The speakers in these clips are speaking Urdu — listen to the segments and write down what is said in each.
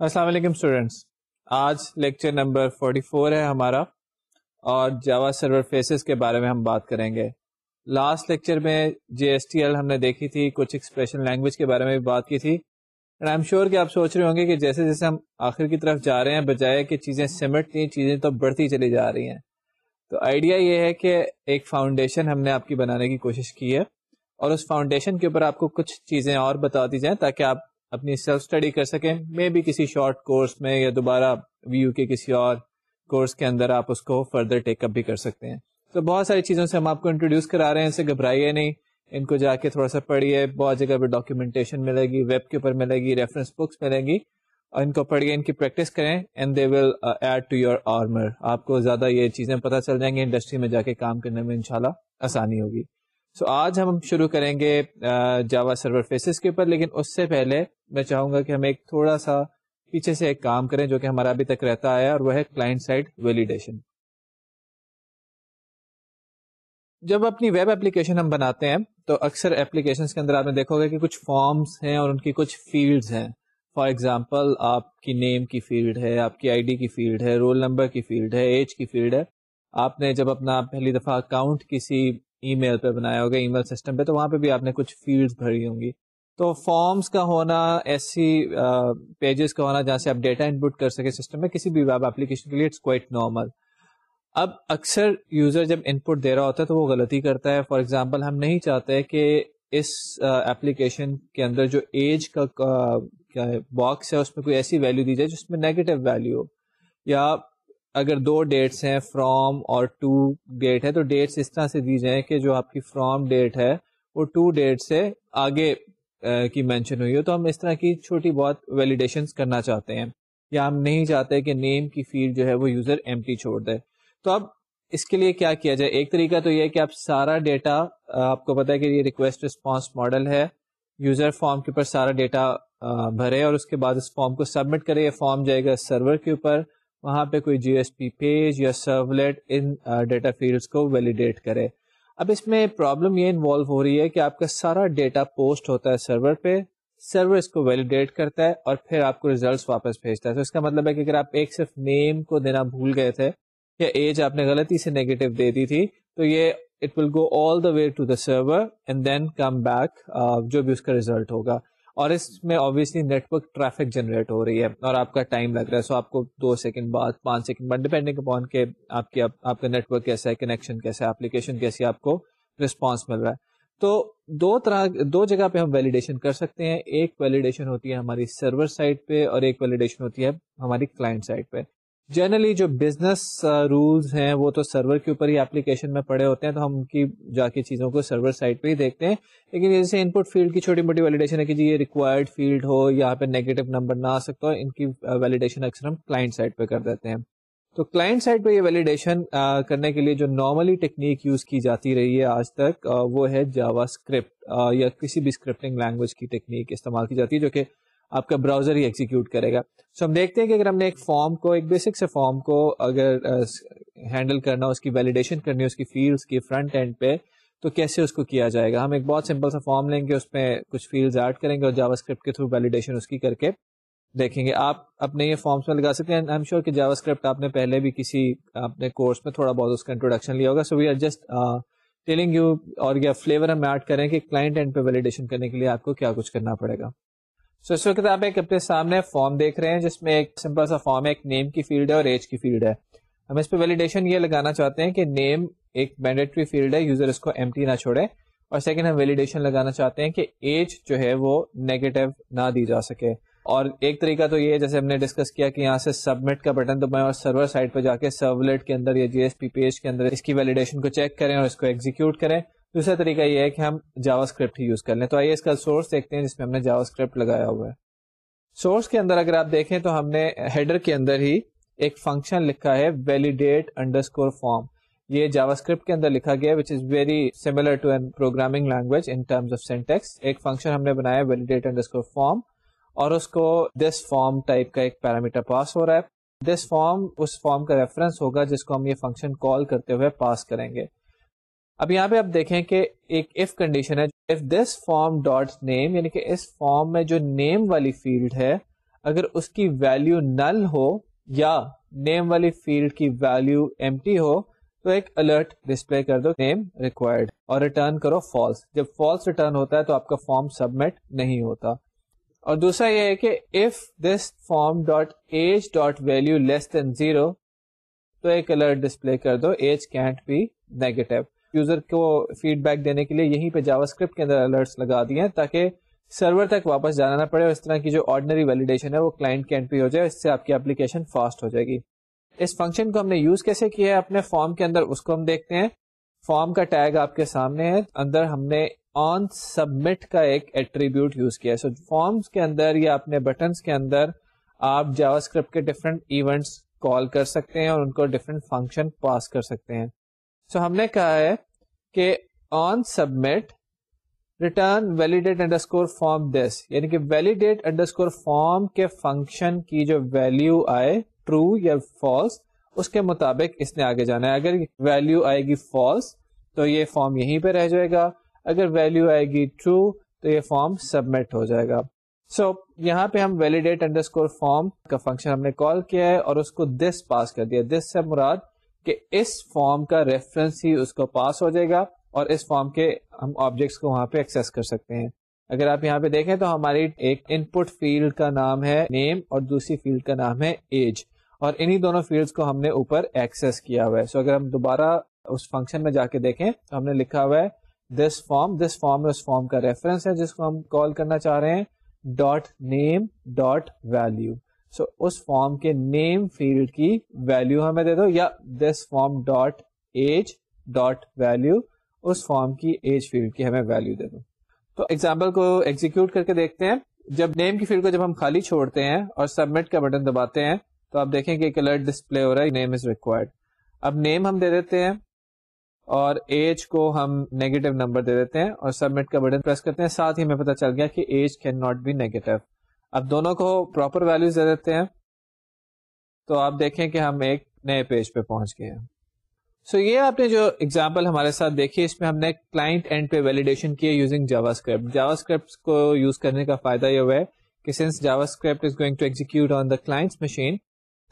السلام علیکم اسٹوڈینٹس آج لیکچر نمبر 44 ہے ہمارا اور جاوا سرور فیسز کے بارے میں ہم بات کریں گے۔ لاسٹ لیکچر میں جی ایس ٹی ایل ہم نے دیکھی تھی، کچھ ایکسپریشن لینگویج کے بارے میں بھی بات کی تھی۔ اینڈ آئی ایم شیور کہ آپ سوچ رہے ہوں گے کہ جیسے جیسے ہم آخر کی طرف جا رہے ہیں، بجائے کہ چیزیں سمٹتی ہیں چیزیں تو بڑھتی چلی جا رہی ہیں۔ تو آئیڈیا یہ ہے کہ ایک فاؤنڈیشن ہم نے آپ کی بنانے کی کوشش کی ہے۔ اور اس فاؤنڈیشن کے اوپر آپ کو کچھ چیزیں اور بتا دی جائیں تاکہ آپ اپنی سیلف اسٹڈی کر سکیں۔ مے بھی کسی شارٹ کورس میں یا دوبارہ ویو کے کسی اور کورس کے اندر آپ اس کو فردر ٹیک اپ بھی کر سکتے ہیں۔ تو بہت ساری چیزوں سے ہم آپ کو انٹروڈیوس کرا رہے ہیں اسے گھبرائیے نہیں۔ ان کو جا کے تھوڑا سا پڑھیے۔ بہت جگہ پہ ڈاکیومنٹیشن ملے گی ویب کے اوپر ملے گی ریفرنس بکس ملے گی۔ اور ان کو پڑھیے ان کی پریکٹس کریں and they will add to your armour آپ کو زیادہ یہ چیزیں پتہ چل جائیں گی انڈسٹری میں جا کے کام کرنے میں انشاءاللہ آسانی ہوگی۔ سو so, آج ہم شروع کریں گے جاوا سرور فیسز کے اوپر لیکن اس سے پہلے میں چاہوں گا کہ ہم ایک تھوڑا سا پیچھے سے ایک کام کریں جو کہ ہمارا ابھی تک رہتا آیا اور وہ ہے کلائنٹ سائڈ ویلیڈیشن جب اپنی ویب اپلیکیشن ہم بناتے ہیں، تو اکثر اپلیکیشن کے اندر آپ نے دیکھو گے کہ کچھ فارمس ہیں اور ان کی کچھ فیلڈز ہیں۔ فار ایگزامپل آپ کی نیم کی فیلڈ ہے، آپ کی آئی ڈی کی فیلڈ ہے رول نمبر کی فیلڈ ہے ایج کی فیلڈ ہے۔ آپ نے جب اپنا پہلی دفعہ اکاؤنٹ کسی ای میل پہ بنایا ہوگا ای میل سسٹم پہ، تو وہاں پہ بھی آپ نے کچھ فیلڈ بھری ہوں گی۔ تو فارمس کا ہونا، ایسی پیجز کا ہونا جہاں سے آپ ڈیٹا انپٹ کر سکے سسٹم میں، کسی بھی ویب اپلیکیشن کے لیے اٹس کوائٹ نارمل اب اکثر یوزر جب انپٹ دے رہا ہوتا ہے تو وہ غلطی کرتا ہے۔ فار ایگزامپل ہم نہیں چاہتے کہ اس ایپلیکیشن کے اندر جو ایج کا باکس ہے اس میں کوئی ایسی ویلو دی جائے جس میں نیگیٹو ویلو ہو۔ یا اگر دو ڈیٹس ہیں فرام اور ٹو ڈیٹ ہے، تو ڈیٹس اس طرح سے دی جائیں کہ جو آپ کی فرام ڈیٹ ہے، وہ ٹو ڈیٹ سے آگے کی مینشن ہوئی ہو۔ تو ہم اس طرح کی چھوٹی بہت ویلیڈیشن کرنا چاہتے ہیں۔ یا ہم نہیں چاہتے کہ نیم کی فیلڈ جو ہے وہ یوزر ایم ٹی چھوڑ دے۔ تو اب اس کے لیے کیا کیا جائے؟ ایک طریقہ تو یہ ہے کہ آپ سارا ڈیٹا آپ کو پتا ہے کہ یہ ریکویسٹ رسپانس ماڈل ہے۔ یوزر فارم کے اوپر سارا ڈیٹا بھرے اور اس کے بعد اس فارم کو سبمٹ کرے۔ یہ فارم جائے گا سرور کے اوپر۔ وہاں پہ کوئی جی ایس پی پیج یا سرولیٹ ان ڈیٹا فیلڈس کو ویلیڈیٹ کرے۔ اب اس میں پرابلم یہ انوالو ہو رہی ہے کہ آپ کا سارا ڈیٹا پوسٹ ہوتا ہے سرور پہ۔ سرور اس کو ویلیڈیٹ کرتا ہے اور پھر آپ کو ریزلٹس واپس بھیجتا ہے۔ تو اس کا مطلب ہے کہ اگر آپ ایک صرف نیم کو دینا بھول گئے تھے یا ایج آپ نے غلطی سے نیگیٹو دے دی تھی، تو یہ it will go all the way to the server and then come back جو بھی اس کا ریزلٹ ہوگا۔ اور اس میں obviously network traffic generate ہو رہی ہے اور آپ کا ٹائم لگ رہا ہے۔ سو آپ کو دو سیکنڈ بعد، پانچ سیکنڈ بعد ڈیپینڈنگ اپون کے آپ کی، آپ کا نیٹ ورک کیسا ہے کنیکشن کیسا ہے اپلیکیشن کیسی آپ کو رسپانس مل رہا ہے۔ تو دو طرح، دو جگہ پہ ہم ویلیڈیشن کر سکتے ہیں۔ ایک ویلیڈیشن ہوتی ہے ہماری سرور سائٹ پہ اور ایک ویلیڈیشن ہوتی ہے ہماری کلائنٹ سائٹ پہ۔ جنرلی جو بزنس رولز uh, ہیں، وہ تو سرور کے اوپر ہی اپلیکیشن میں پڑے ہوتے ہیں، تو ہم ان کی جا کے چیزوں کو سرور سائٹ پہ ہی دیکھتے ہیں۔ لیکن جیسے ان پٹ فیلڈ کی چھوٹی موٹی ویلیڈیشن ہے کہ جی یہ ریکوائرڈ فیلڈ ہو، یہاں پہ نیگیٹو نمبر نہ آ سکتا ہو ان کی uh, ویلیڈیشن اکثر ہم کلائنٹ سائٹ پہ کر دیتے ہیں۔ تو کلائنٹ سائٹ پہ یہ ویلیڈیشن uh, کرنے کے لیے جو نارملی ٹیکنیک یوز کی جاتی رہی ہے آج تک وہ ہے جاوا اسکرپٹ یا کسی بھی اسکرپٹنگ لینگویج کی ٹیکنیک استعمال کی جاتی ہے، جو کہ آپ کا براؤزر ہی ایگزیکیوٹ کرے گا۔ سو ہم دیکھتے ہیں کہ اگر ہم نے ایک فارم کو، ایک بیسک سے فارم کو اگر ہینڈل کرنا، اس کی ویلیڈیشن کرنی، اس کی فیلڈس کی فرنٹ اینڈ پہ، تو کیسے اس کو کیا جائے گا؟ ہم ایک بہت سمپل سا فارم لیں گے، اس میں کچھ فیلڈز ایڈ کریں گے اور جاوا اسکرپٹ کے تھرو ویلیڈیشن اس کی کر کے دیکھیں گے۔ آپ اپنے یہ فارمس میں لگا سکتے ہیں۔ ایم شیور کہ جاوا اسکرپٹ آپ نے پہلے بھی کسی اپنے کورس میں تھوڑا بہت اس کا انٹروڈکشن لیا ہوگا۔ So we are just telling you اور یا فلیور ہم ایڈ کریں کہ کلائنٹ اینڈ پہ ویلیڈیشن کرنے کے لیے آپ کو کیا کچھ کرنا پڑے گا۔ سو اس وقت آپ ایک اپنے سامنے فارم دیکھ رہے ہیں، جس میں ایک سمپل سا فارم ہے، ایک نیم کی فیلڈ ہے اور ایج کی فیلڈ ہے۔ ہم اس پہ ویلیڈیشن یہ لگانا چاہتے ہیں کہ نیم ایک مینڈیٹری فیلڈ ہے یوزر اس کو ایم نہ چھوڑے۔ اور سیکنڈ ہم ویلیڈیشن لگانا چاہتے ہیں کہ ایج جو ہے وہ نیگیٹو نہ دی جا سکے۔ اور ایک طریقہ تو یہ ہے، جیسے ہم نے ڈسکس کیا کہ یہاں سے سبمٹ کا بٹن دبائیں اور سرور سائٹ پہ جا کے سرولیٹ کے اندر یا جی ایس پی پیج کے اندر اس کی ویلیڈیشن کو چیک کریں اور اس کو ایگزیکیوٹ کریں۔ دوسرا طریقہ یہ ہے کہ ہم جاوا اسکرپٹ یوز کر لیں۔ تو آئیے اس کا سورس دیکھتے ہیں جس میں ہم نے جاوا اسکرپٹ لگایا ہوا ہے۔ سورس کے اندر اگر آپ دیکھیں تو ہم نے ہیڈر کے اندر ہی ایک فنکشن لکھا ہے ویلیڈیٹ انڈر اسکور فارم یہ جاوا اسکرپٹ کے اندر لکھا گیا which is very similar to an programming language in terms of syntax ایک فنکشن ہم نے بنایا ویلیڈیٹ انڈر فارم اور اس کو دس فارم ٹائپ کا ایک پیرامیٹر پاس ہو رہا ہے۔ دس فارم اس فارم کا ریفرنس ہوگا جس کو ہم یہ فنکشن کال کرتے ہوئے پاس کریں گے۔ اب یہاں پہ آپ دیکھیں کہ ایک اف کنڈیشن ہے if this form dot name یعنی کہ اس فارم میں جو نیم والی فیلڈ ہے، اگر اس کی ویلو نل ہو یا نیم والی فیلڈ کی ویلو ایم ہو، تو ایک الرٹ ڈسپلے کر دو نیم ریکوائرڈ اور ریٹرن کرو فالس جب فالس ریٹرن ہوتا ہے تو آپ کا فارم سبمٹ نہیں ہوتا۔ اور دوسرا یہ ہے کہ if this form dot age dot value less than zero تو ایک الرٹ ڈسپلے کر دو age can't be negative user کو فیڈ بیک دینے کے لیے یہیں پہ جاوا اسکرپٹ کے اندر الرٹس لگا دیے ہیں تاکہ سرور تک واپس جانا نہ پڑے اور اس طرح کی جو آرڈنری ویلیڈیشن ہے وہ کلائنٹ کینٹ پہ ہو جائے اس سے آپ کی اپلیکیشن فاسٹ ہو جائے گی۔ اس فنکشن کو ہم نے یوز کیسے کیا ہے؟ اپنے فارم کے اندر اس کو ہم دیکھتے ہیں۔ فارم کا ٹیگ آپ کے سامنے ہے۔ اندر ہم نے آن سبمٹ کا ایک ایٹریبیوٹ یوز کیا ہے۔ سو فارمس کے اندر یا اپنے بٹنس کے اندر آپ جاوا اسکرپٹ کے ڈفرنٹ ایونٹس کال کر سکتے ہیں اور ان کو ڈفرنٹ فنکشن پاس کر سکتے ہیں۔ سو so ہم نے کہا ہے کہ on submit return validate underscore form this یعنی کہ ویلیڈیٹ انڈر اسکور فارم کے فنکشن کی جو ویلو آئے ٹرو یا فالس اس کے مطابق اس نے آگے جانا ہے۔ اگر ویلو آئے گی فالس تو یہ فارم یہیں پہ رہ جائے گا۔ اگر ویلو آئے گی ٹرو تو یہ فارم سبمٹ ہو جائے گا۔ سو so, یہاں پہ ہم ویلیڈیٹ انڈر اسکور فارم کا فنکشن ہم نے کال کیا ہے اور اس کو دس پاس کر دیا۔ دس سے مراد کہ اس فارم کا ریفرنس ہی اس کو پاس ہو جائے گا اور اس فارم کے ہم آبجیکٹس کو وہاں پہ ایکسس کر سکتے ہیں۔ اگر آپ یہاں پہ دیکھیں تو ہماری ایک ان پٹ فیلڈ کا نام ہے نیم اور دوسری فیلڈ کا نام ہے ایج اور انہی دونوں فیلڈس کو ہم نے اوپر ایکسس کیا ہوا ہے۔ سو so اگر ہم دوبارہ اس فنکشن میں جا کے دیکھیں تو ہم نے لکھا ہوا ہے دس فارم دس فارم میں اس فارم کا ریفرنس ہے جس کو ہم کال کرنا چاہ رہے ہیں dot name dot value so اس فارم کے نیم فیلڈ کی ویلو ہمیں دے دو، یا this form dot age dot value us form کی ایج فیلڈ کی ہمیں ویلو دے دو۔ تو ایگزامپل کو ایگزیکیوٹ کر کے دیکھتے ہیں۔ جب نیم کی فیلڈ کو جب ہم خالی چھوڑتے ہیں اور سبمٹ کا بٹن دباتے ہیں، تو آپ دیکھیں کہ ایک الرٹ ڈسپلے ہو رہا ہے، نیم از ریکوائرڈ۔ اب نیم ہم دے دیتے ہیں اور ایج کو ہم نیگیٹو نمبر دے دیتے ہیں اور سبمٹ کا بٹن پریس کرتے ہیں۔ ساتھ ہی ہمیں پتا چل گیا کہ age can not be negative اب دونوں کو پراپر ویلوز دے دیتے ہیں۔ تو آپ دیکھیں کہ ہم ایک نئے پیج پہ پہنچ گئے ہیں۔ سو so یہ آپ نے جو ایگزامپل ہمارے ساتھ دیکھی، اس میں ہم نے کلائنٹ اینڈ پہ ویلیڈیشن کیے using JavaScript JavaScript کو یوز کرنے کا فائدہ یہ ہوا ہے کہ since JavaScript is going to execute on the client machine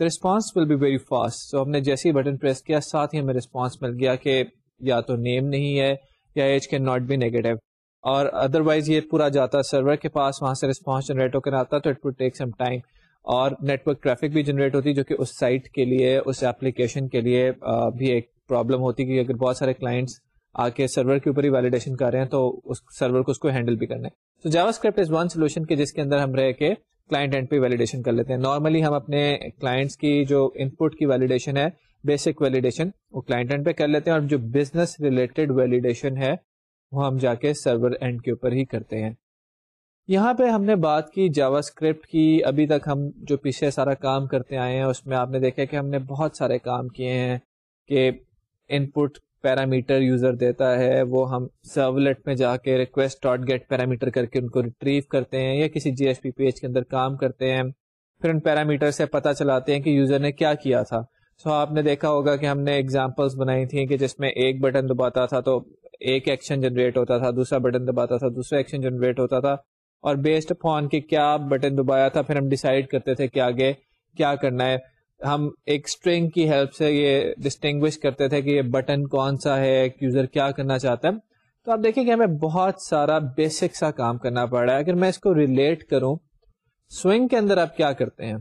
the response will be very fast so ہم نے جیسے ہی بٹن پریس کیا، ساتھ ہی ہمیں ریسپانس مل گیا کہ یا تو نیم نہیں ہے یا age can not be negative اور ادر وائز یہ پورا جاتا سرور کے پاس، وہاں سے ریسپانس جنریٹ ہو کر آتا تو it would take some time اور نیٹورک ٹریفک بھی جنریٹ ہوتی جو کہ اس سائٹ کے لیے، اس ایپلیکیشن کے لیے بھی ایک پرابلم ہوتی کہ اگر بہت سارے کلائنٹس آ کے سرور کے اوپر ہی ویلیڈیشن کر رہے ہیں تو اس سرور کو اس کو ہینڈل بھی کرنا ہے۔ تو JavaScript is one solution کے جس کے اندر ہم رہ کے کلائنٹ اینڈ پہ ویلیڈیشن کر لیتے ہیں۔ نارملی ہم اپنے کلائنٹس کی جو ان پٹ کی ویلیڈیشن ہے بیسک ویلیڈیشن وہ کلائنٹ اینڈ پہ کر لیتے ہیں اور جو بزنس ریلیٹڈ ویلیڈیشن ہے وہ ہم جا کے سرور اینڈ کے اوپر ہی کرتے ہیں۔ یہاں پہ ہم نے بات کی جاوا اسکرپٹ کی ابھی تک ہم جو پیچھے سارا کام کرتے آئے ہیں اس میں آپ نے دیکھا کہ ہم نے بہت سارے کام کیے ہیں کہ ان پٹ پیرامیٹر یوزر دیتا ہے وہ ہم سرولیٹ میں جا کے ریکویسٹ ڈاٹ گیٹ پیرامیٹر کر کے ان کو ریٹریو کرتے ہیں یا کسی جی ایس پی پیج کے اندر کام کرتے ہیں۔ پھر ان پیرامیٹر سے پتا چلاتے ہیں کہ یوزر نے کیا کیا تھا۔ سو so, آپ نے دیکھا ہوگا کہ ہم نے ایگزامپلس بنائی تھیں کہ جس میں ایک بٹن دباتا تھا تو ایک ایکشن جنریٹ ہوتا تھا، دوسرا بٹن دباتا تھا، دوسرا ایکشن جنریٹ ہوتا تھا۔ اور بیسڈ اپون کہ کیا بٹن دبایا تھا، پھر ہم ڈیسائڈ کرتے تھے کہ آگے کیا کرنا ہے۔ ہم ایک اسٹرنگ کی ہیلپ سے یہ ڈسٹنگوش کرتے تھے کہ یہ بٹن کون سا ہے یوزر کیا کرنا چاہتا ہے۔ تو آپ دیکھیں کہ ہمیں بہت سارا بیسک سا کام کرنا پڑ رہا ہے۔ اگر میں اس کو ریلیٹ کروں سوئنگ کے اندر آپ کیا کرتے ہیں؟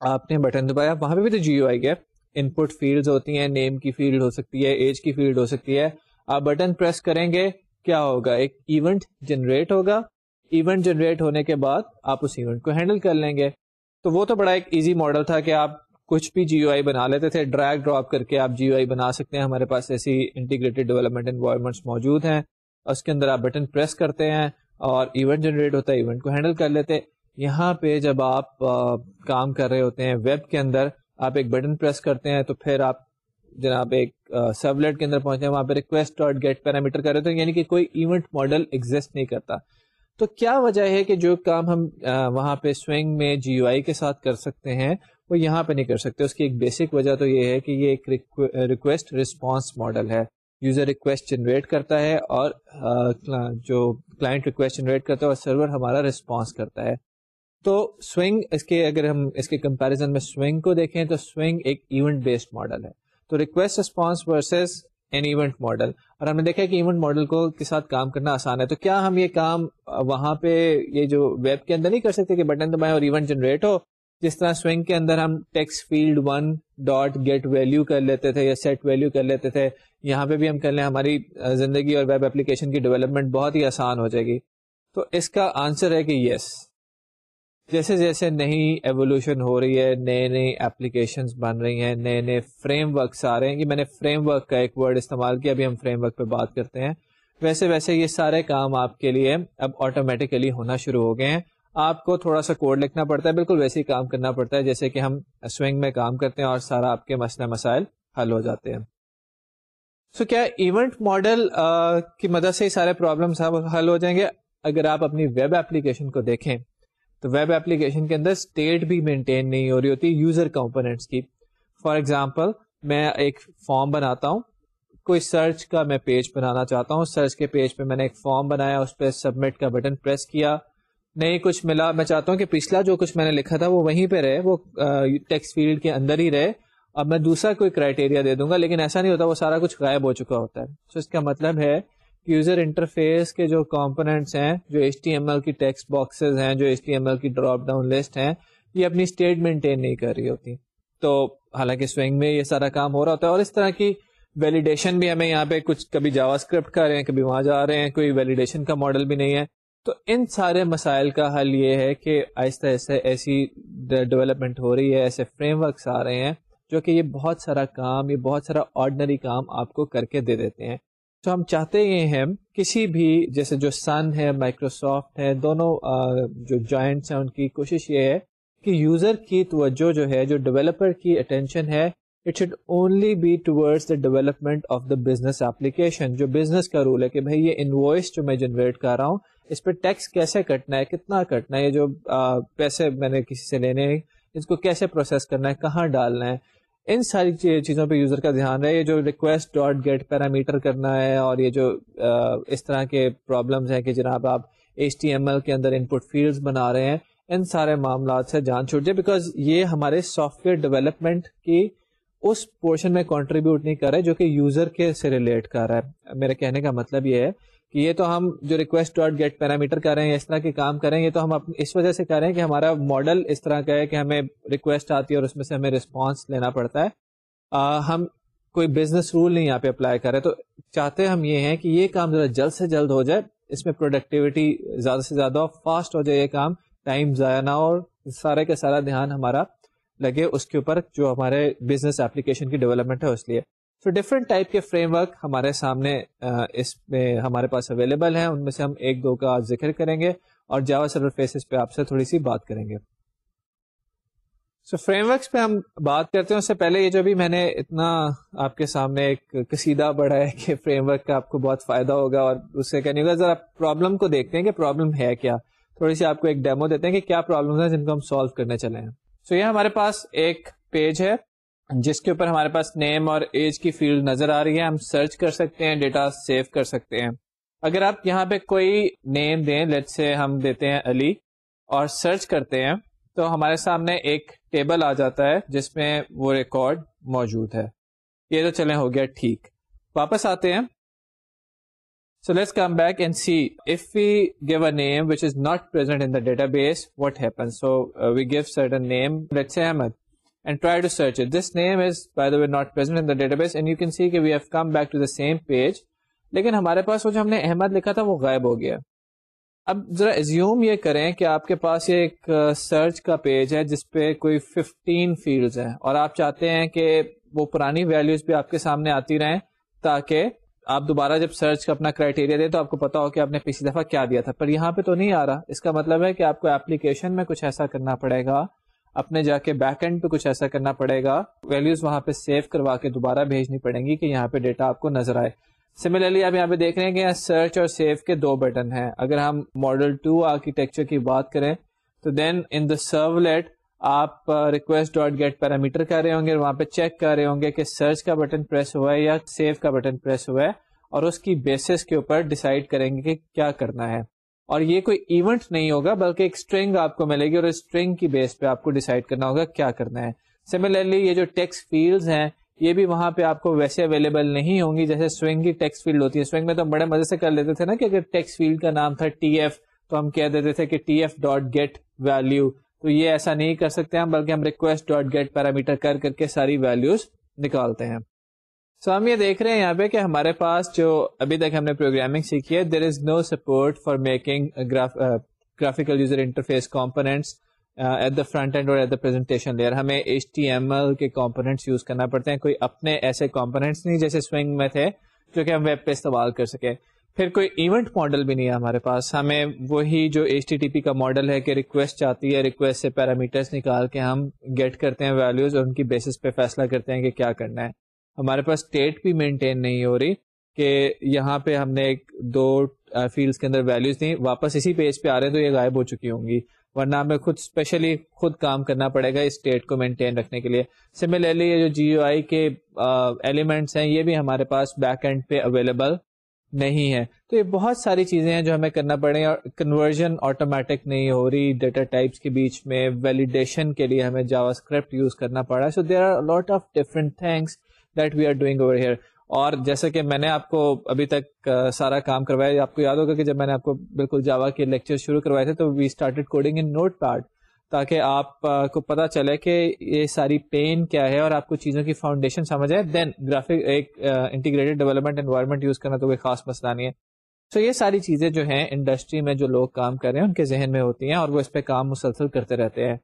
آپ نے بٹن دبایا، وہاں پہ بھی تو جیو آئی گیا ان پٹ فیلڈ ہوتی ہیں نیم کی فیلڈ ہو سکتی ہے ایج کی فیلڈ ہو سکتی ہے۔ آپ بٹن پریس کریں گے، کیا ہوگا؟ ایک ایونٹ جنریٹ ہوگا۔ ایونٹ جنریٹ ہونے کے بعد آپ اس ایونٹ کو ہینڈل کر لیں گے۔ تو وہ تو بڑا ایک ایزی ماڈل تھا کہ آپ کچھ بھی جی او آئی بنا لیتے تھے ڈرائگ ڈراپ کر کے آپ جی او آئی بنا سکتے ہیں۔ ہمارے پاس ایسی انٹیگریٹڈ ڈیولپمنٹ انوائرمنٹس موجود ہیں۔ اس کے اندر آپ بٹن پریس کرتے ہیں اور ایونٹ جنریٹ ہوتا ہے ایونٹ کو ہینڈل کر لیتے یہاں پہ جب آپ کام کر رہے ہوتے ہیں ویب کے اندر آپ ایک بٹن پریس کرتے ہیں تو پھر آپ جناب ایک سرولیٹ کے اندر پہنچے وہاں پہ ریکویسٹ ڈاٹ گیٹ پیرامیٹر کر رہے تو یعنی کہ کوئی ایونٹ ماڈل ایگزٹ نہیں کرتا۔ تو کیا وجہ ہے کہ جو کام ہم وہاں پہ سوئنگ میں جی یو آئی کے ساتھ کر سکتے ہیں، وہ یہاں پہ نہیں کر سکتے؟ اس کی ایک بیسک وجہ تو یہ ہے کہ یہ ایک ریکویسٹ رسپانس ماڈل ہے۔ یوزر ریکویسٹ جنریٹ کرتا ہے اور جو کلائنٹ ریکویسٹ جنریٹ کرتا ہے اور سرور ہمارا رسپانس کرتا ہے۔ تو سوئنگ اس کے، اگر ہم اس کے کمپیرزن میں سوئنگ کو دیکھیں تو سوئنگ ایک ایونٹ بیسڈ ماڈل ہے۔ تو request response versus an event model اور ہم نے دیکھا کہ ایونٹ ماڈل کو کے ساتھ کام کرنا آسان ہے۔ تو کیا ہم یہ کام وہاں پہ یہ جو ویب کے اندر نہیں کر سکتے کہ بٹن دبائیں اور ایونٹ جنریٹ ہو؟ جس طرح سوئنگ کے اندر ہم text field one dot get value کر لیتے تھے یا سیٹ ویلو کر لیتے تھے، یہاں پہ بھی ہم کر لیں، ہماری زندگی اور ویب اپلیکیشن کی ڈیولپمنٹ بہت ہی آسان ہو جائے گی۔ تو اس کا آنسر ہے کہ یس جیسے جیسے نئی ایولیوشن ہو رہی ہے نئے نئے اپلیکیشن بن رہی ہیں نئے نئے فریم ورکس آ رہے ہیں۔ کہ میں نے فریم ورک کا ایک ورڈ استعمال کیا ابھی ہم فریم ورک پہ بات کرتے ہیں۔ ویسے ویسے یہ سارے کام آپ کے لیے اب آٹومیٹیکلی ہونا شروع ہو گئے ہیں۔ آپ کو تھوڑا سا کوڈ لکھنا پڑتا ہے بالکل ویسے ہی کام کرنا پڑتا ہے جیسے کہ ہم سوئنگ میں کام کرتے ہیں اور سارا آپ کے مسئلہ مسائل حل ہو جاتے ہیں۔ سو so, کیا ایونٹ ماڈل کی مدد سے ہی سارے پرابلمس حل ہو جائیں گے؟ اگر آپ اپنی ویب ایپلیکیشن کو دیکھیں تو ویب ایپلیکیشن کے اندر اسٹیٹ بھی مینٹین نہیں ہو رہی ہوتی یوزر کمپونیٹس کی۔ فار ایگزامپل میں ایک فارم بناتا ہوں۔ کوئی سرچ کا میں پیج بنانا چاہتا ہوں۔ سرچ کے پیج پہ میں نے ایک فارم بنایا، اس پہ سبمٹ کا بٹن پریس کیا۔ نہیں کچھ ملا۔ میں چاہتا ہوں کہ پچھلا جو کچھ میں نے لکھا تھا وہ وہیں پہ رہے، وہ ٹیکس فیلڈ کے اندر ہی رہے۔ اب میں دوسرا کوئی کرائٹیریا دے دوں گا، لیکن ایسا نہیں ہوتا، وہ سارا کچھ غائب ہو چکا ہوتا ہے۔ تو اس کا مطلب ہے یوزر انٹرفیس کے جو کمپونیٹس ہیں، جو ایچ ٹی ایم ایل کی ٹیکسٹ باکسز ہیں، جو ایچ ٹی ایم ایل کی ڈراپ ڈاؤن لسٹ ہیں، یہ اپنی اسٹیٹ مینٹین نہیں کر رہی ہوتی۔ تو حالانکہ سوئنگ میں یہ سارا کام ہو رہا ہوتا ہے اور اس طرح کی ویلیڈیشن بھی ہمیں یہاں پہ کچھ کبھی جاوا اسکرپٹ کر رہے ہیں، کبھی وہاں جا رہے ہیں، کوئی ویلیڈیشن کا ماڈل بھی نہیں ہے۔ تو ان سارے مسائل کا حل یہ ہے کہ آہستہ آہستہ ایسی ڈیولپمنٹ ہو رہی ہے، ایسے فریم ورکس آ رہے ہیں، جو کہ یہ بہت سارا کام، یہ بہت سارا آرڈنری کام آپ کو کر کے دے دیتے ہیں۔ تو ہم چاہتے یہ ہیں کسی بھی، جیسے جو سن ہے مائکروسافٹ ہے، دونوں جو جوائنٹس ہیں، ان کی کوشش یہ ہے کہ یوزر کی توجہ جو ہے، جو ڈیولپر کی اٹینشن ہے it should only be towards the development of the business application جو بزنس کا رول ہے کہ بھائی یہ انوائس جو میں جنریٹ کر رہا ہوں، اس پہ ٹیکس کیسے کٹنا ہے، کتنا کٹنا ہے، یہ جو پیسے میں نے کسی سے لینے ہیں، اس کو کیسے پروسیس کرنا ہے، کہاں ڈالنا ہے ان ساری چیزوں پہ یوزر کا دھیان رہے، یہ جو ریکویسٹ ڈاٹ گیٹ پیرامیٹر کرنا ہے اور یہ جو اس طرح کے پرابلمس ہیں کہ جناب آپ ایچ ٹی ایم ایل کے اندر ان پٹ فیلڈ بنا رہے ہیں، ان سارے معاملات سے جان چھوٹ جائے بیکاز یہ ہمارے سافٹ ویئر ڈیولپمنٹ کی اس پورشن میں کانٹریبیوٹ نہیں کر رہا ہے جو کہ یوزر کے سے ریلیٹ کر رہا ہے۔ میرے کہنے کا مطلب یہ ہے کہ یہ تو ہم جو ریکویسٹ ڈاٹ گیٹ پیرامیٹر کر رہے ہیں اس طرح کے کام کریں یہ تو ہم اس وجہ سے کر رہے ہیں کہ ہمارا ماڈل اس طرح کا ہے کہ ہمیں ریکویسٹ آتی ہے اور اس میں سے ہمیں رسپانس لینا پڑتا ہے۔ آ, ہم کوئی بزنس رول نہیں یہاں پہ اپلائی کر رہے تو چاہتے ہم یہ ہیں کہ یہ کام ذرا جلد سے جلد ہو جائے اس میں پروڈکٹیوٹی زیادہ سے زیادہ ہو فاسٹ ہو جائے یہ کام ٹائم ضائع نہ ہو سارے کا سارا دھیان ہمارا لگے اس کے اوپر جو ہمارے بزنس ایپلیکیشن کی ڈیولپمنٹ ہے اس لیے۔ تو ڈفرینٹ ٹائپ کے فریم ورک ہمارے سامنے اس میں ہمارے پاس اویلیبل ہیں، ان میں سے ہم ایک دو کا ذکر کریں گے اور جاوا سرور فیسز پہ آپ سے تھوڑی سی بات کریں گے۔ سو فریم ورکس پہ ہم بات کرتے ہیں، اس سے پہلے یہ جو بھی میں نے اتنا آپ کے سامنے ایک قصیدہ بڑھا ہے کہ فریم ورک کا آپ کو بہت فائدہ ہوگا اور اس سے کہنے کا ذرا پرابلم کو دیکھتے ہیں کہ پرابلم ہے کیا۔ تھوڑی سی آپ کو ایک ڈیمو دیتے ہیں کہ کیا پرابلم ہے جن کو ہم سالو کرنے چلے ہیں۔ سو so یہ ہمارے پاس ایک پیج ہے۔ جس کے اوپر ہمارے پاس نیم اور ایج کی فیلڈ نظر آ رہی ہے، ہم سرچ کر سکتے ہیں ڈیٹا سیو کر سکتے ہیں۔ اگر آپ یہاں پہ کوئی نیم دیں لیٹ سے ہم دیتے ہیں علی، اور سرچ کرتے ہیں، تو ہمارے سامنے ایک ٹیبل آ جاتا ہے، جس میں وہ ریکارڈ موجود ہے۔ یہ تو چلیں، ہو گیا ٹھیک۔ واپس آتے ہیں۔ So let's come back and see if we give a name which is not present in database what happen so we give certain name let say Ahmed and try to search it. This name is, by the way, not present in the database and you can see کہ we have come back to the same page. لیکن ہمارے پاس وہ جو ہم نے احمد لکھا تھا وہ غائب ہو گیا. اب ذرا ایزیوم یہ کریں کہ آپ کے پاس یہ ایک سرچ کا پیج ہے جس پہ کوئی 15 فیلڈز ہیں اور آپ چاہتے ہیں کہ وہ پرانی ویلیوز بھی آپ کے سامنے آتی رہیں تاکہ آپ دوبارہ جب سرچ کا اپنا کرائٹیریا دیں تو آپ کو پتا ہو کہ آپ نے پچھلی دفعہ کیا دیا تھا. پر یہاں پہ تو نہیں آ رہا. اس کا مطلب ہے کہ آپ کو اپلیکیشن میں کچھ ایسا کرنا پڑے گا اپنے جا کے بیک اینڈ پہ کچھ ایسا کرنا پڑے گا۔ ویلوز وہاں پہ سیو کروا کے دوبارہ بھیجنی پڑیں گی کہ یہاں پہ ڈیٹا آپ کو نظر آئے۔ سملرلی آپ یہاں پہ دیکھ رہے ہیں کہ سرچ اور سیو کے دو بٹن ہیں۔ اگر ہم ماڈل ٹو آرکیٹیکچر کی بات کریں، تو دین ان دا سرولیٹ آپ ریکویسٹ ڈاٹ گیٹ پیرامیٹر کر رہے ہوں گے وہاں پہ چیک کر رہے ہوں گے کہ سرچ کا بٹن پریس ہوا ہے یا سیو کا بٹن پریس ہوا ہے اور اس کی بیسس کے اوپر ڈسائڈ کریں گے کہ کیا کرنا ہے۔ اور یہ کوئی ایونٹ نہیں ہوگا، بلکہ ایک اسٹرنگ آپ کو ملے گی اور اسٹرنگ کی بیس پہ آپ کو ڈیسائڈ کرنا ہوگا کیا کرنا ہے۔ سملرلی یہ جو ٹیکس فیلڈ ہیں، یہ بھی وہاں پہ آپ کو ویسے اویلیبل نہیں ہوں گی، جیسے سوئنگ کی ٹیکس فیلڈ ہوتی ہے۔ سوئنگ میں تو بڑے مزے سے کر لیتے تھے نا کہ اگر ٹیکس فیلڈ کا نام تھا ٹی ایف تو ہم کہہ دیتے تھے کہ T F dot get value تو یہ ایسا نہیں کر سکتے ہم، بلکہ ہم ریکویسٹ ڈاٹ گیٹ پیرامیٹر کر کر کے ساری ویلوز نکالتے ہیں۔ سو so, ہم یہ دیکھ رہے ہیں یہاں پہ کہ ہمارے پاس جو ابھی تک ہم نے پروگرامنگ سیکھی ہے there is no support for making graphical user interface components at the front end اور ایٹ دا پرزنٹیشن لیئر ہمیں ایچ ٹی ایم ایل کے کمپونیٹس یوز کرنا پڑتے ہیں۔ کوئی اپنے ایسے کمپونیٹس نہیں جیسے سوئنگ میں تھے جو کہ ہم ویب پہ استعمال کر سکے پھر کوئی ایونٹ ماڈل بھی نہیں ہے ہمارے پاس۔ ہمیں وہی جو ایچ ٹی ٹی پی کا ماڈل ہے کہ ریکویسٹ آتی ہے ریکویسٹ سے پیرامیٹرس نکال کے ہم گیٹ کرتے ہیں ویلوز اور ان کی بیسس پہ فیصلہ کرتے ہیں کہ کیا کرنا ہے۔ ہمارے پاس اسٹیٹ بھی مینٹین نہیں ہو رہی کہ یہاں پہ ہم نے ایک دو فیلڈس کے اندر ویلوز دی، واپس اسی پیج پہ آ رہے ہیں تو یہ غائب ہو چکی ہوں گی۔ ورنہ ہمیں خود اسپیشلی خود کام کرنا پڑے گا اسٹیٹ کو مینٹین رکھنے کے لیے۔ سملرلی یہ جو جی او آئی کے ایلیمنٹس ہیں، یہ بھی ہمارے پاس بیک اینڈ پہ اویلیبل نہیں ہے تو یہ بہت ساری چیزیں ہیں جو ہمیں کرنا پڑے اور کنورژن آٹومیٹک نہیں ہو رہی ڈیٹا ٹائپس کے بیچ میں ویلیڈیشن کے لیے ہمیں جاوا اسکرپٹ یوز کرنا پڑا۔ So there are lot of different things that we are doing over here اور جیسے کہ میں نے آپ کو ابھی تک سارا کام کروایا آپ کو یاد ہوگا کہ جب میں نے آپ کو بالکل جاوا کے لیکچر شروع کروائے تھے، تو we started coding in Notepad تاکہ آپ کو پتا چلے کہ یہ ساری پین کیا ہے اور آپ کو چیزوں کی فاؤنڈیشن سمجھ آئے۔ دین گرافک ایک انٹیگریٹڈ ڈیولپمنٹ انوائرمنٹ یوز کرنا تو کوئی خاص مسئلہ نہیں ہے۔ سو یہ ساری چیزیں جو ہیں انڈسٹری میں جو لوگ کام کر رہے ہیں، ان کے ذہن میں ہوتی ہیں اور وہ اس پہ کام مسلسل کرتے رہتے ہیں۔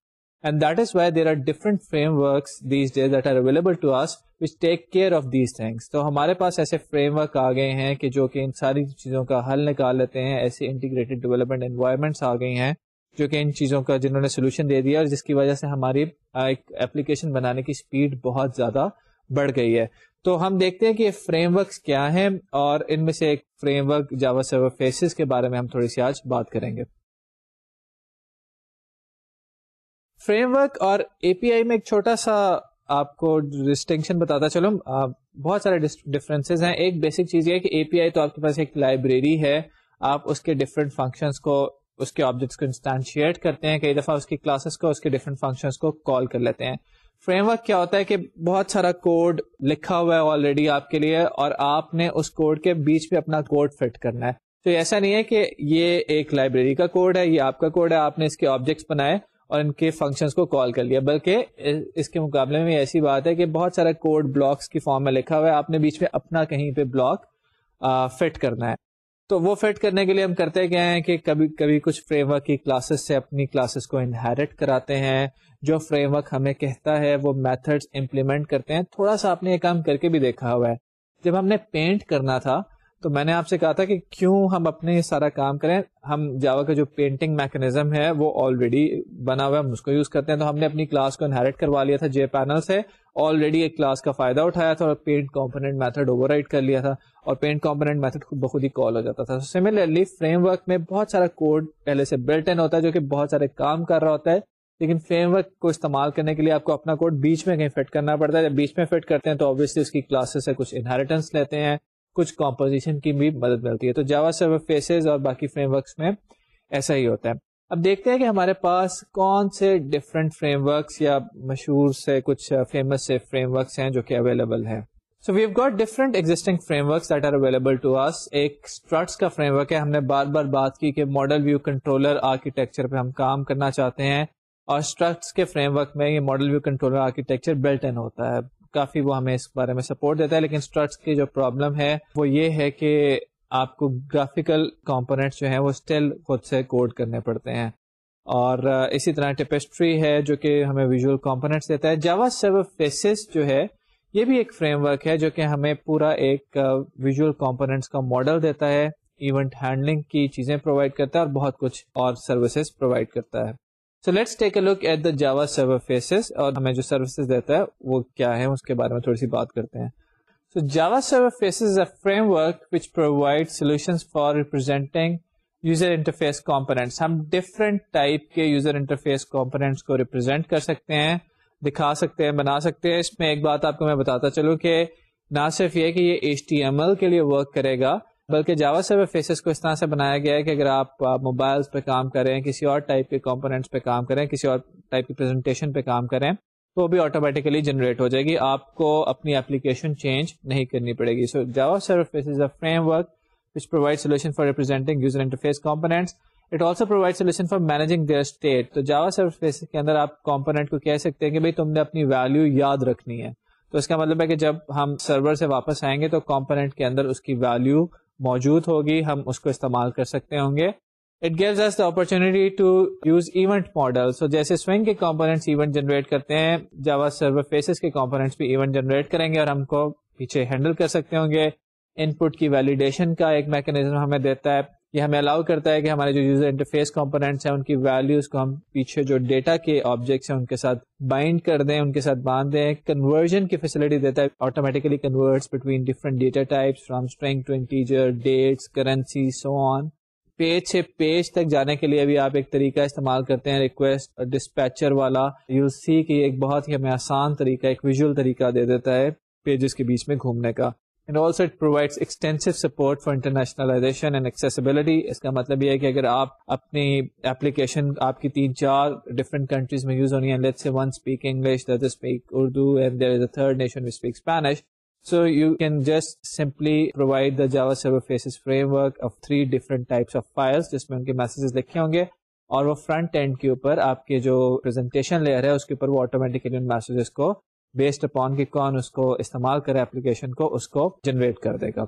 And that is why there are different frameworks these days that are available to us which take care of these things تو ہمارے پاس ایسے فریم ورک آ گئے ہیں کہ جو کہ ان ساری چیزوں کا حل نکال لیتے ہیں ایسے انٹیگریٹڈ ڈیولپمنٹ انوائرمنٹس آ گئی ہیں جو کہ ان چیزوں کا جنہوں نے سولوشن دے دیا اور جس کی وجہ سے ہماری ایک اپلیکیشن بنانے کی اسپیڈ بہت زیادہ بڑھ گئی ہے۔ تو ہم دیکھتے ہیں کہ فریم ورکس کیا ہیں اور ان میں سے ایک فریم ورک جاوا سرور فیسز کے بارے میں ہم تھوڑی سی آج بات کریں گے۔ فریم ورک اور اے پی آئی میں ایک چھوٹا سا آپ کو ڈسٹنکشن بتاتا چلو بہت سارے ڈفرینس ہیں۔ ایک بیسک چیز یہ کہ اے پی آئی تو آپ کے پاس ایک لائبریری ہے۔ آپ اس کے ڈفرینٹ فنکشنس کو، اس کے آبجیکٹس کو انسٹانشیٹ کرتے ہیں۔ کئی دفعہ اس کی کلاسز کو، اس کے ڈفرینٹ فنکشنس کو کال کر لیتے ہیں۔ فریم ورک کیا ہوتا ہے کہ بہت سارا کوڈ لکھا ہوا ہے آلریڈی آپ کے لیے اور آپ نے اس کوڈ کے بیچ میں اپنا کوڈ فٹ کرنا ہے۔ تو ایسا نہیں ہے کہ یہ ایک لائبریری کا کوڈ ہے، یہ آپ کا کوڈ ہے۔ آپ نے اس کے آبجیکٹس بنائے۔ اور ان کے فنکشنز کو کال کر لیا۔ بلکہ اس کے مقابلے میں ایسی بات ہے کہ بہت سارا کوڈ بلاکس کی فارم میں لکھا ہوا ہے۔ آپ نے بیچ میں اپنا کہیں پہ بلاک فٹ کرنا ہے۔ تو وہ فٹ کرنے کے لیے ہم کرتے کیا ہیں کہ کبھی کبھی کچھ فریم ورک کی کلاسز سے اپنی کلاسز کو انہیرٹ کراتے ہیں۔ جو فریم ورک ہمیں کہتا ہے وہ میتھڈس امپلیمنٹ کرتے ہیں۔ تھوڑا سا آپ نے یہ کام کر کے بھی دیکھا ہوا ہے۔ جب ہم نے پینٹ کرنا تھا تو میں نے آپ سے کہا تھا کہ کیوں ہم اپنے سارا کام کریں؟ ہم جاوا کا جو پینٹنگ میکنیزم ہے، وہ آلریڈی بنا ہوا ہے، ہم اس کو یوز کرتے ہیں۔ تو ہم نے اپنی کلاس کو انہیرٹ کروا لیا تھا جے پینل سے آلریڈی ایک کلاس کا فائدہ اٹھایا تھا اور paint component method override کر لیا تھا۔ اور پینٹ کمپونیٹ میتھڈ خود بخود ہی کال ہو جاتا تھا۔ سملرلی فریم ورک میں بہت سارا کوڈ پہلے سے بلٹ ان ہوتا ہے، جو کہ بہت سارے کام کر رہا ہوتا ہے۔ لیکن فریم ورک کو استعمال کرنے کے لیے آپ کو اپنا کوڈ بیچ میں کہیں فٹ کرنا پڑتا ہے۔ جب بیچ میں فٹ کرتے ہیں تو آبویسلی اس کی کلاسز سے کچھ انہیریٹنس لیتے ہیں۔ کچھ کمپوزیشن کی بھی مدد ملتی ہے۔ تو جاوا سرور فیسز اور باقی فریم ورکس میں ایسا ہی ہوتا ہے۔ اب دیکھتے ہیں کہ ہمارے پاس کون سے ڈفرینٹ فریم ورکس یا مشہور سے کچھ فیمس سے فریم ورکس ہیں جو کہ اویلیبل ہے so we've got different existing frameworks that are available to us ایک اسٹرٹس کا فریم ورک ہے۔ ہم نے بار بار بات کی کہ ماڈل ویو کنٹرولر آرکیٹیکچر پہ ہم کام کرنا چاہتے ہیں اور اسٹرکٹس کے فریم ورک میں یہ model view controller architecture built in ہوتا ہے۔ کافی وہ ہمیں اس بارے میں سپورٹ دیتا ہے، لیکن اسٹرٹس کی جو پرابلم ہے، وہ یہ ہے کہ آپ کو گرافیکل کمپونیٹس جو ہیں، وہ اسٹل خود سے کوڈ کرنے پڑتے ہیں۔ اور اسی طرح ٹیپسٹری ہے، جو کہ ہمیں ویژول کمپونیٹس دیتا ہے۔ جاوا سرور فیسز جو ہے، یہ بھی ایک فریم ورک ہے، جو کہ ہمیں پورا ایک ویژول کمپونیٹس کا ماڈل دیتا ہے۔ ایونٹ ہینڈلنگ کی چیزیں پرووائڈ کرتا ہے اور بہت کچھ اور سروسز پرووائڈ کرتا ہے۔ So let's take a look at the Java server faces اور ہمیں جو سروسز دیتا ہے وہ کیا ہے اس کے بارے میں تھوڑی سی بات کرتے ہیں۔ So Java Server Faces a framework which provide solution for representing user interface components ہم ڈفرینٹ ٹائپ کے یوزر انٹرفیس کمپونیٹس کو ریپرزینٹ کر سکتے ہیں، دکھا سکتے ہیں، بنا سکتے ہیں۔ اس میں ایک بات آپ کو میں بتاتا چلوں کہ نہ صرف یہ کہ یہ ایچ ٹی ایم ایل کے لیے ورک کرے گا بلکہ جاوا سرور فیسز کو اس طرح سے بنایا گیا ہے کہ اگر آپ موبائلس پہ کام کریں، کسی اور ٹائپ کے کمپونیٹس پہ کام کریں، کسی اور ٹائپ کی پریزنٹیشن پہ کام کریں، تو وہ بھی آٹومیٹیکلی جنریٹ ہو جائے گی آپ کو اپنی اپلیکیشن چینج نہیں کرنی پڑے گی so Java Server Faces a framework which provides solution for representing user interface components. It also provides solution for managing their state. تو جاوا سروس کے اندر آپ کمپونیٹ کو کہہ سکتے ہیں کہ بھائی تم نے اپنی ویلو یاد رکھنی ہے تو اس کا مطلب ہے کہ جب ہم سرور سے واپس آئیں گے تو کمپونیٹ کے اندر اس کی ویلو موجود ہوگی، ہم اس کو استعمال کر سکتے ہوں گے۔ It gives us the opportunity to use event model so جیسے سوئنگ کے کمپونیٹس ایونٹ جنریٹ کرتے ہیں جاوا سرور فیسز کے کمپونیٹس بھی ایونٹ جنریٹ کریں گے اور ہم کو پیچھے ہینڈل کر سکتے ہوں گے۔ ان پٹ کی ویلیڈیشن کا ایک میکنیزم ہمیں دیتا ہے۔ یہ ہمیں الاؤ کرتا ہے کہ ہمارے جو یوزر انٹرفیس کمپونیٹس ہیں، ان کی ویلیوز کو ہم پیچھے جو ڈیٹا کے آبجیکٹس ہیں، ان کے ساتھ بائنڈ کر دیں، ان کے ساتھ باندھ دیں۔ کنورژن کی فیسلٹی دیتا ہے automatically converts between different data types from string to integer dates currency so on page سے پیج تک جانے کے لیے بھی آپ ایک طریقہ استعمال کرتے ہیں ریکویسٹ ڈسپیچر والا۔ یو سی کہ یہ ایک بہت ہی ہمیں آسان طریقہ، ایک ویژول طریقہ دے دیتا ہے پیجز کے بیچ میں گھومنے کا۔ And also it provide extensive support for internationalization and accessibility اس کا مطلب یہ ہے کہ اگر آپ اپنی اپلیکیشن آپ کی تین چار ڈفرنٹ کنٹریز میں یوز ہونی ہے let say one speak English other speak Urdu and there is a third nation we speak Spanish so you can just simply provide the Java Server Faces framework of three different types of files جس میں ان کے میسیجز لکھے ہوں گے اور وہ فرنٹ اینڈ کے اوپر آپ کے جو پریزنٹیشن لیئر ہے اس کے اوپر وہ آٹومیٹکلی ان میسیجز کو بیسڈ اپون کی کون اس کو استعمال کرے اپلیکیشن کو، اس کو جنریٹ کر دے گا۔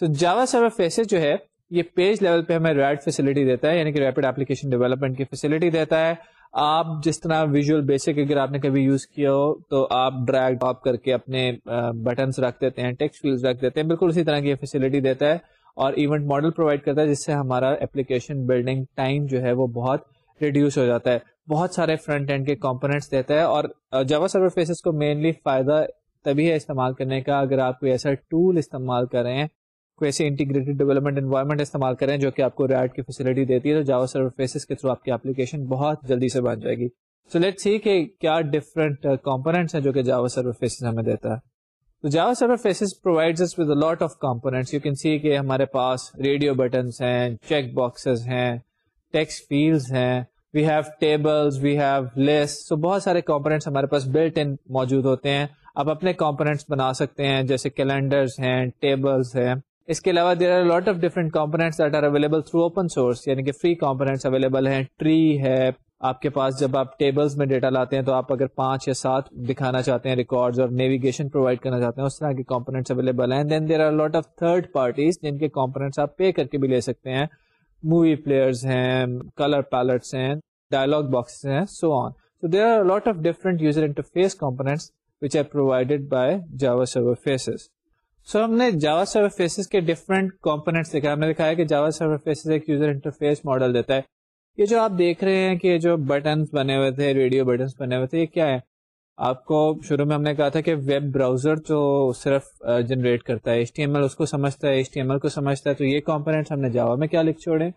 سو جاوا سرور فیسز جو ہے، یہ پیج لیول پہ ہمیں ریڈ فیسلٹی دیتا ہے یعنی کہ ریپڈ اپلیکیشن ڈیولپمنٹ کی فیسلٹی دیتا ہے۔ آپ جس طرح ویژل بیسک اگر آپ نے کبھی یوز کیا ہو، تو آپ ڈریگ ڈاپ کر کے اپنے بٹنس رکھ دیتے ہیں ٹیکسٹ فیلڈ رکھ دیتے ہیں۔ بالکل اسی طرح کی یہ فیسلٹی دیتا ہے۔ اور ایونٹ ماڈل پرووائڈ کرتا ہے، جس سے ہمارا اپلیکیشن بلڈنگ ٹائم جو ہے وہ بہت ریڈیوس ہو جاتا ہے۔ بہت سارے فرنٹ اینڈ کے کمپونیٹس دیتا ہے اور جاوا سرور فیسز کو مینلی فائدہ تبھی ہے استعمال کرنے کا اگر آپ کوئی ایسا ٹول استعمال کریں کوئی ایسی انٹیگریٹڈ ڈیولپمنٹ انوائرمنٹ استعمال کریں جو کہ آپ کو ریڈ کی فیسلٹی دیتی ہے، تو جاوا سرور فیسز کے تھرو آپ کی اپلیکیشن بہت جلدی سے بن جائے گی۔ سو لیٹ سی کہ کیا ڈفرنٹ کمپونیٹس ہیں جو کہ جاوا سرور فیسز ہمیں دیتا ہے۔ تو Java Server Faces provide with lot of components you can see کہ ہمارے پاس ریڈیو بٹنس ہیں چیک باکسز ہیں ٹیکس فیلڈز ہیں we have tables we have list so بہت سارے کمپونیٹس ہمارے پاس بلٹ ان موجود ہوتے ہیں۔ آپ اپنے کمپونیٹس بنا سکتے ہیں، جیسے کیلنڈرز ہیں ٹیبلز ہیں۔ اس کے علاوہ there are lot of different components that are available through open source یعنی کہ فری کمپونیٹس اویلیبل ہیں۔ ٹری ہے، آپ کے پاس جب آپ ٹیبلز میں ڈیٹا لاتے ہیں تو آپ اگر پانچ یا سات دکھانا چاہتے ہیں ریکارڈز اور نیویگیشن پرووائڈ کرنا چاہتے ہیں، اس طرح کے کمپونیٹس اویلیبل ہیں۔ Then there are lot of third parties جن کے کمپونیٹس آپ پے کر کے بھی لے سکتے ہیں۔ مووی پلیئرز ہیں کلر پیلٹس ہیں ڈائلگ باکس ہیں so on so there are lot of different user interface components which are provided by Java server faces so ہم نے جاوا سرور فیسز کے ڈفرنٹ کمپونیٹس دیکھا ہم نے دکھایا کہ جاوا سرور فیسز ایک یوزر انٹرفیس ماڈل دیتا ہے یہ جو آپ دیکھ رہے ہیں کہ جو بٹنس بنے ہوئے تھے ریڈیو بٹنس بنے ہوئے تھے یہ کیا ہے آپ کو شروع میں ہم نے کہا تھا کہ ویب براؤزر تو صرف جنریٹ کرتا ہے. ایچ ٹی ایم ایل اس کو سمجھتا ہے ایچ ٹی ایم ایل کو سمجھتا ہے. تو یہ کمپونیٹس ہم نے جاوا میں کیا لکھ چھوڑے.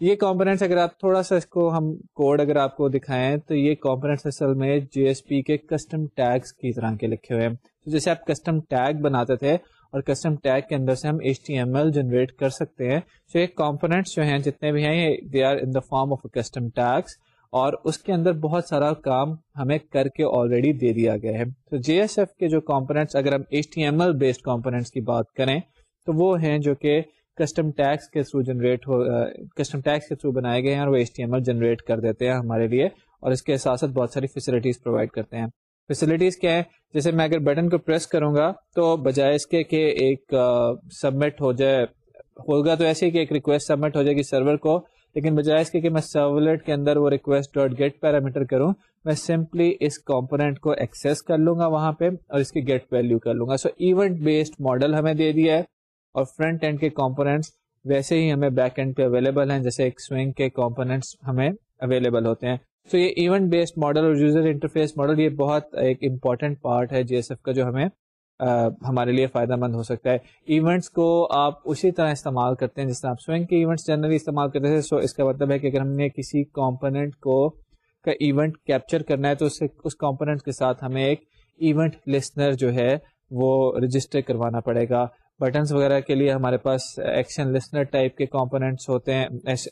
یہ کمپونیٹس اگر آپ تھوڑا سا اس کو ہم کوڈ اگر آپ کو دکھائیں تو یہ کمپونیٹس اصل میں جی ایس پی کے کسٹم ٹیگس کی طرح کے لکھے ہوئے ہیں. تو جیسے آپ کسٹم ٹیگ بناتے تھے اور کسٹم ٹیگ کے اندر سے ہم H T M L generate کر سکتے ہیں. تو یہ کمپونیٹس جو ہیں جتنے بھی ہیں they are in the form of custom tags اور اس کے اندر بہت سارا کام ہمیں کر کے آلریڈی دے دیا گیا ہے۔ تو جے ایس ایف کے جو کمپونیٹس اگر ہم H T M L based components کی بات کریں، تو وہ ہیں جو کہ کسٹم ٹیکس کے تھرو جنریٹ ہو کسٹم ٹیکس کے تھرو بنائے گئے ہیں اور وہ H T M L generate کر دیتے ہیں ہمارے لیے اور اس کے ساتھ ساتھ بہت ساری فیسلٹیز پرووائڈ کرتے ہیں۔ فیسلٹیز کیا ہے جیسے میں اگر بٹن کو پریس کروں گا، تو بجائے اس کے کہ ایک سبمٹ ہو جائے، ہوگا تو ایسے کہ ایک ریکویسٹ سبمٹ ہو جائے گی سرور کو لیکن بجائے اس کے کہ میں سرولیٹ کے اندر وہ ریکویسٹ ڈاٹ گیٹ پیرامیٹر کروں، میں سمپلی اس کمپونیٹ کو ایکسیس کر لوں گا وہاں پہ اور اس کی گیٹ ویلو کر لوں گا۔ سو ایونٹ بیسڈ ماڈل ہمیں دے دیا ہے اور فرنٹ اینڈ کے کمپونیٹس ویسے ہی ہمیں بیک اینڈ پہ اویلیبل ہیں، جیسے ایک سوئنگ کے کمپونیٹس ہمیں اویلیبل ہوتے ہیں۔ سو یہ ایونٹ بیسڈ ماڈل اور یوزر انٹرفیس ماڈل یہ بہت ایک امپورٹنٹ پارٹ ہے جی ایس ایف کا جو ہمیں ہمارے لیے فائدہ مند ہو سکتا ہے۔ ایونٹس کو آپ اسی طرح استعمال کرتے ہیں جس طرح آپ سوئنگ کے ایونٹس جنرلی استعمال کرتے ہیں۔ سو اس کا مطلب ہے کہ اگر ہم نے کسی کمپوننٹ کو کا ایونٹ کیپچر کرنا ہے تو اس کمپوننٹ کے ساتھ ہمیں ایک ایونٹ لسنر جو ہے وہ رجسٹر کروانا پڑے گا۔ بٹنس وغیرہ کے لیے ہمارے پاس ایکشن لسنر ٹائپ کے کمپوننٹس ہوتے ہیں۔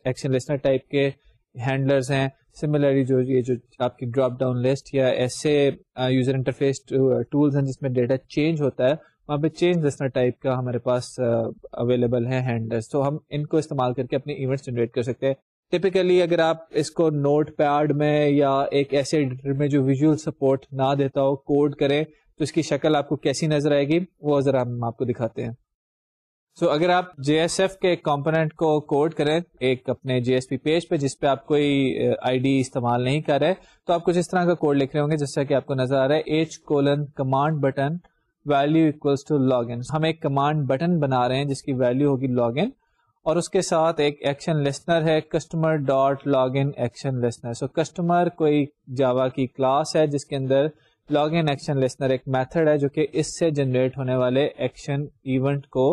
ایکشن لسنر ٹائپ کے ہینڈلرز ہیں۔ سملرلی جو یہ جو آپ کی ڈراپ ڈاؤن لسٹ یا ایسے یوزر انٹرفیس ٹولز ہیں جس میں ڈیٹا چینج ہوتا ہے، وہاں پہ چینج لسنر ٹائپ کا ہمارے پاس اویلیبل ہے ہینڈلرز تو ہم ان کو استعمال کر کے اپنے ایونٹس جنریٹ کر سکتے ہیں۔ ٹپیکلی اگر آپ اس کو نوٹ پیڈ میں یا ایک ایسے ایڈیٹر میں جو ویژول سپورٹ نہ دیتا ہو کوڈ کریں، تو اس کی شکل آپ کو کیسی نظر آئے گی، وہ ذرا ہم آپ کو دکھاتے ہیں۔ سو so, اگر آپ جے ایس ایف کے کمپونیٹ کو کوڈ کریں ایک اپنے جی ایس پی پیج پہ جس پہ آپ کوئی آئی ڈی استعمال نہیں کر رہے تو آپ کچھ اس طرح کا کوڈ لکھ رہے ہوں گے جس سے کہ آپ کو نظر آ رہا ہے H colon command button value equals to log in ہم ایک کمانڈ بٹن بنا رہے ہیں جس کی ویلو ہوگی لاگ ان اور اس کے ساتھ ایک ایکشن لسنر ہے customer dot log in action listener so customer کوئی جاوا کی کلاس ہے جس کے اندر لاگ ان ایکشن لسنر ایک میتھڈ ہے جو کہ اس سے جنریٹ ہونے والے ایکشن ایونٹ کو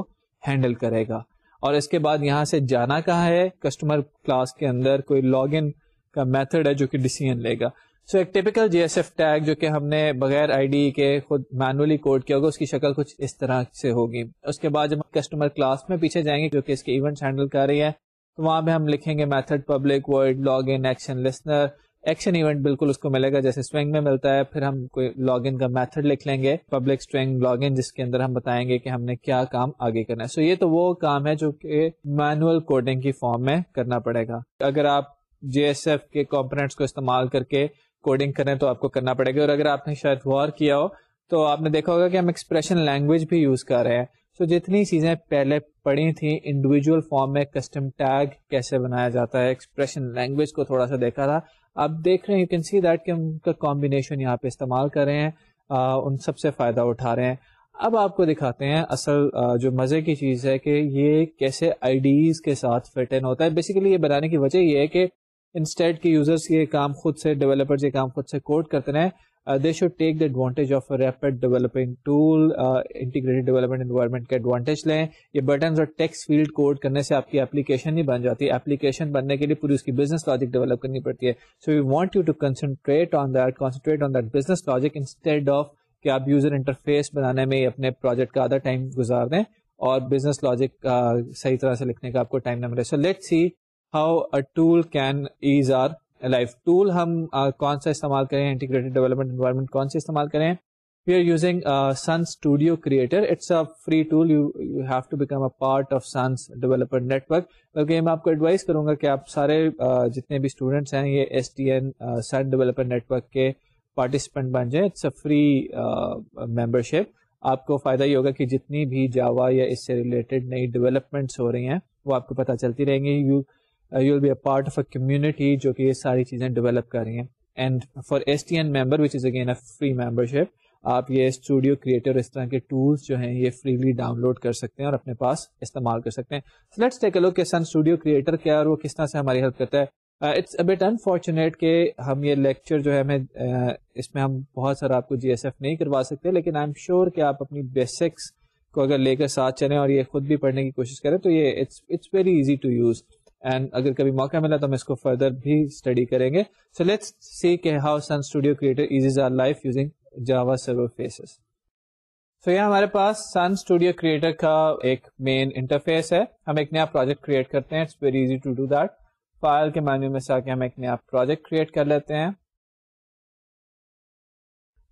ہینڈل کرے گا۔ اور اس کے بعد یہاں سے جانا کہاں ہے؟ کسٹمر کلاس کے اندر کوئی لاگ ان کا میتھڈ ہے جو کہ ڈیسیزن لے گا۔ سو ایک typical G S F tag جو کہ ہم نے بغیر آئی ڈی کے خود مینولی کوڈ کیا ہوگا، اس کی شکل کچھ اس طرح سے ہوگی۔ اس کے بعد جب ہم کسٹمر کلاس میں پیچھے جائیں گے جو کہ اس کے ایونٹس ہینڈل کر رہی ہے تو وہاں پہ ہم لکھیں گے method public void log in action listener action event بالکل اس کو ملے گا، جیسے سوئنگ میں ملتا ہے، پھر ہم کوئی لاگ ان کا میتھڈ لکھ لیں گے۔ پبلک اسٹرنگ لاگ ان جس کے اندر ہم بتائیں گے کہ ہم نے کیا کام آگے کرنا ہے۔ سو so یہ تو وہ کام ہے جو کہ مینوئل کوڈنگ کی فارم میں کرنا پڑے گا۔ اگر آپ جے ایس ایف کے کمپونیٹس کو استعمال کر کے کوڈنگ کریں تو آپ کو کرنا پڑے گا۔ اور اگر آپ نے شاید وار کیا ہو، تو آپ نے دیکھا ہوگا کہ ہم ایکسپریشن لینگویج بھی یوز کر رہے ہیں۔ سو so جتنی چیزیں پہلے پڑھی تھیں انڈیویجل فارم میں کسٹم ٹیگ کیسے بنایا جاتا ہے ایکسپریشن لینگویج کو تھوڑا سا دیکھا تھا۔ آپ دیکھ رہے ہیں یو کین سی دیٹ کہ ہم کا کمبینیشن یہاں پہ استعمال کر رہے ہیں ان سب سے فائدہ اٹھا رہے ہیں۔ اب آپ کو دکھاتے ہیں اصل جو مزے کی چیز ہے کہ یہ کیسے آئی ڈیز کے ساتھ فٹ ان ہوتا ہے۔ بیسیکلی یہ بنانے کی وجہ یہ ہے کہ انسٹیٹ کے یوزرس یہ کام خود سے ڈیولپر یہ کام خود سے کوڈ کرتے رہے۔ They should take the advantage of rapid developing tool integrated development environment کے ایڈوانٹیج لیں یہ بٹنس اور ٹیکس فیلڈ کوڈ کرنے سے آپ کی اپلیکیشن نہیں بن جاتی اپلیکیشن بننے کے لیے پوری اس کی بزنس لاجک ڈیولپ کرنی پڑتی ہے so you want you to concentrate on that concentrate on that business logic instead of کہ آپ یوزر انٹرفیس بنانے میں اپنے پروجیکٹ کا آدھا ٹائم گزار دیں اور بزنس لاجک صحیح طرح سے لکھنے کا آپ کو ٹائم نہ ملے so let's see how a tool can ease our life tool ہم کون سا استعمال کریں انٹیگریٹڈ ڈیولپمنٹ انوائرمنٹ کون سے استعمال کریں we are using Sun Studio Creator it's a free tool you you have to become a part of Sun's developer network بلکہ میں آپ کو ایڈوائز کروں گا کہ آپ سارے جتنے بھی اسٹوڈینٹس ہیں یہ S T N Sun developer network کے پارٹیسپینٹ بن جائیں it's a free membership آپ کو فائدہ یہ ہوگا کہ جتنی بھی جاوا یا اس سے ریلیٹڈ نئی ڈیولپمنٹس ہو رہی ہیں وہ آپ کو پتہ چلتی رہیں گی you you will be a part of a community جو کہ یہ ساری چیزیں ڈیولپ کر رہی ہیں. And for S T N member which is again a free membership آپ یہ اسٹوڈیو کریٹر اس طرح کے ٹولس جو ہیں یہ فریلی ڈاؤن لوڈ کر سکتے ہیں اور اپنے پاس استعمال کر سکتے ہیں. لیٹس ٹیک لو کہ سن اسٹوڈیو کریٹر کیا اور وہ کس طرح سے ہماری ہیلپ کرتا ہے. اٹس بیٹ انفارچونیٹ کہ ہم یہ لیکچر جو ہے ہمیں uh, اس میں ہم بہت سارا آپ کو جی ایس ایف نہیں کروا سکتے، لیکن آئی ایم شیور کہ آپ اپنی بیسکس کو اگر لے کر ساتھ چلیں اور یہ خود بھی پڑھنے کی کوشش کریں تو یہ it's very easy to use and اگر کبھی موقع ملا تو ہم اس کو فردر بھی اسٹڈی کریں گے. سو لیٹس سی کہ how Sun Studio Creator eases our life using Java Server Faces تو یہ ہمارے پاس سن اسٹوڈیو کریٹر کا ایک مین انٹرفیس ہے. ہم ایک نیا پروجیکٹ کریٹ کرتے ہیں. It's very easy to do that file کے مینیو میں سے آ کے ہم ایک نیا پروجیکٹ کریٹ کر لیتے ہیں.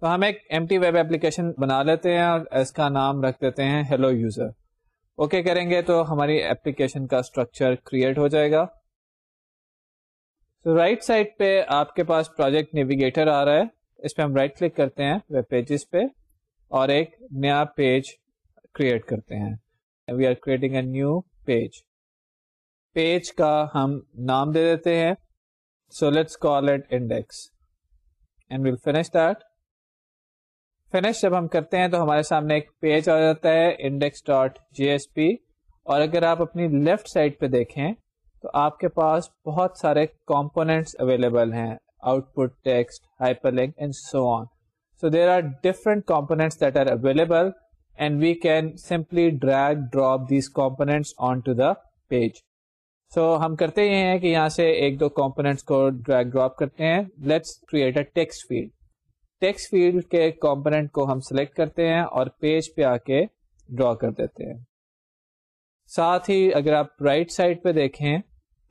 تو ہم ایک ایم ٹی ویب ایپلیکیشن بنا لیتے ہیں اور اس کا نام رکھ دیتے ہیں ہیلو یوزر اوکے okay کریں گے تو ہماری ایپلیکیشن کا اسٹرکچر کریٹ ہو جائے گا۔ رائٹ سائڈ پہ آپ کے پاس پروجیکٹ نیویگیٹر آ رہا ہے۔ اس پہ ہم رائٹ کلک کرتے ہیں ویب پیجز پہ اور ایک نیا پیج کریٹ کرتے ہیں۔ We are creating a new page page کا ہم نام دے دیتے ہیں۔ So let's call it index and we'll finish that finish جب ہم کرتے ہیں تو ہمارے سامنے ایک پیج آ جاتا ہے index dot J S P اور اگر آپ اپنی لیفٹ سائڈ پہ دیکھیں تو آپ کے پاس بہت سارے کمپونیٹس اویلیبل ہیں output text, hyperlink, and so on. So there are different components that are available, and we can simply drag drop these components onto the page. So ہم کرتے یہ ہیں کہ یہاں سے ایک دو کمپونیٹس کو ڈریگ ڈراپ کرتے ہیں let's create a text field text field کے کمپونیٹ کو ہم سلیکٹ کرتے ہیں اور پیج پہ آ کے ڈرا کر دیتے ہیں۔ ساتھ ہی اگر آپ رائٹ right سائڈ پہ دیکھیں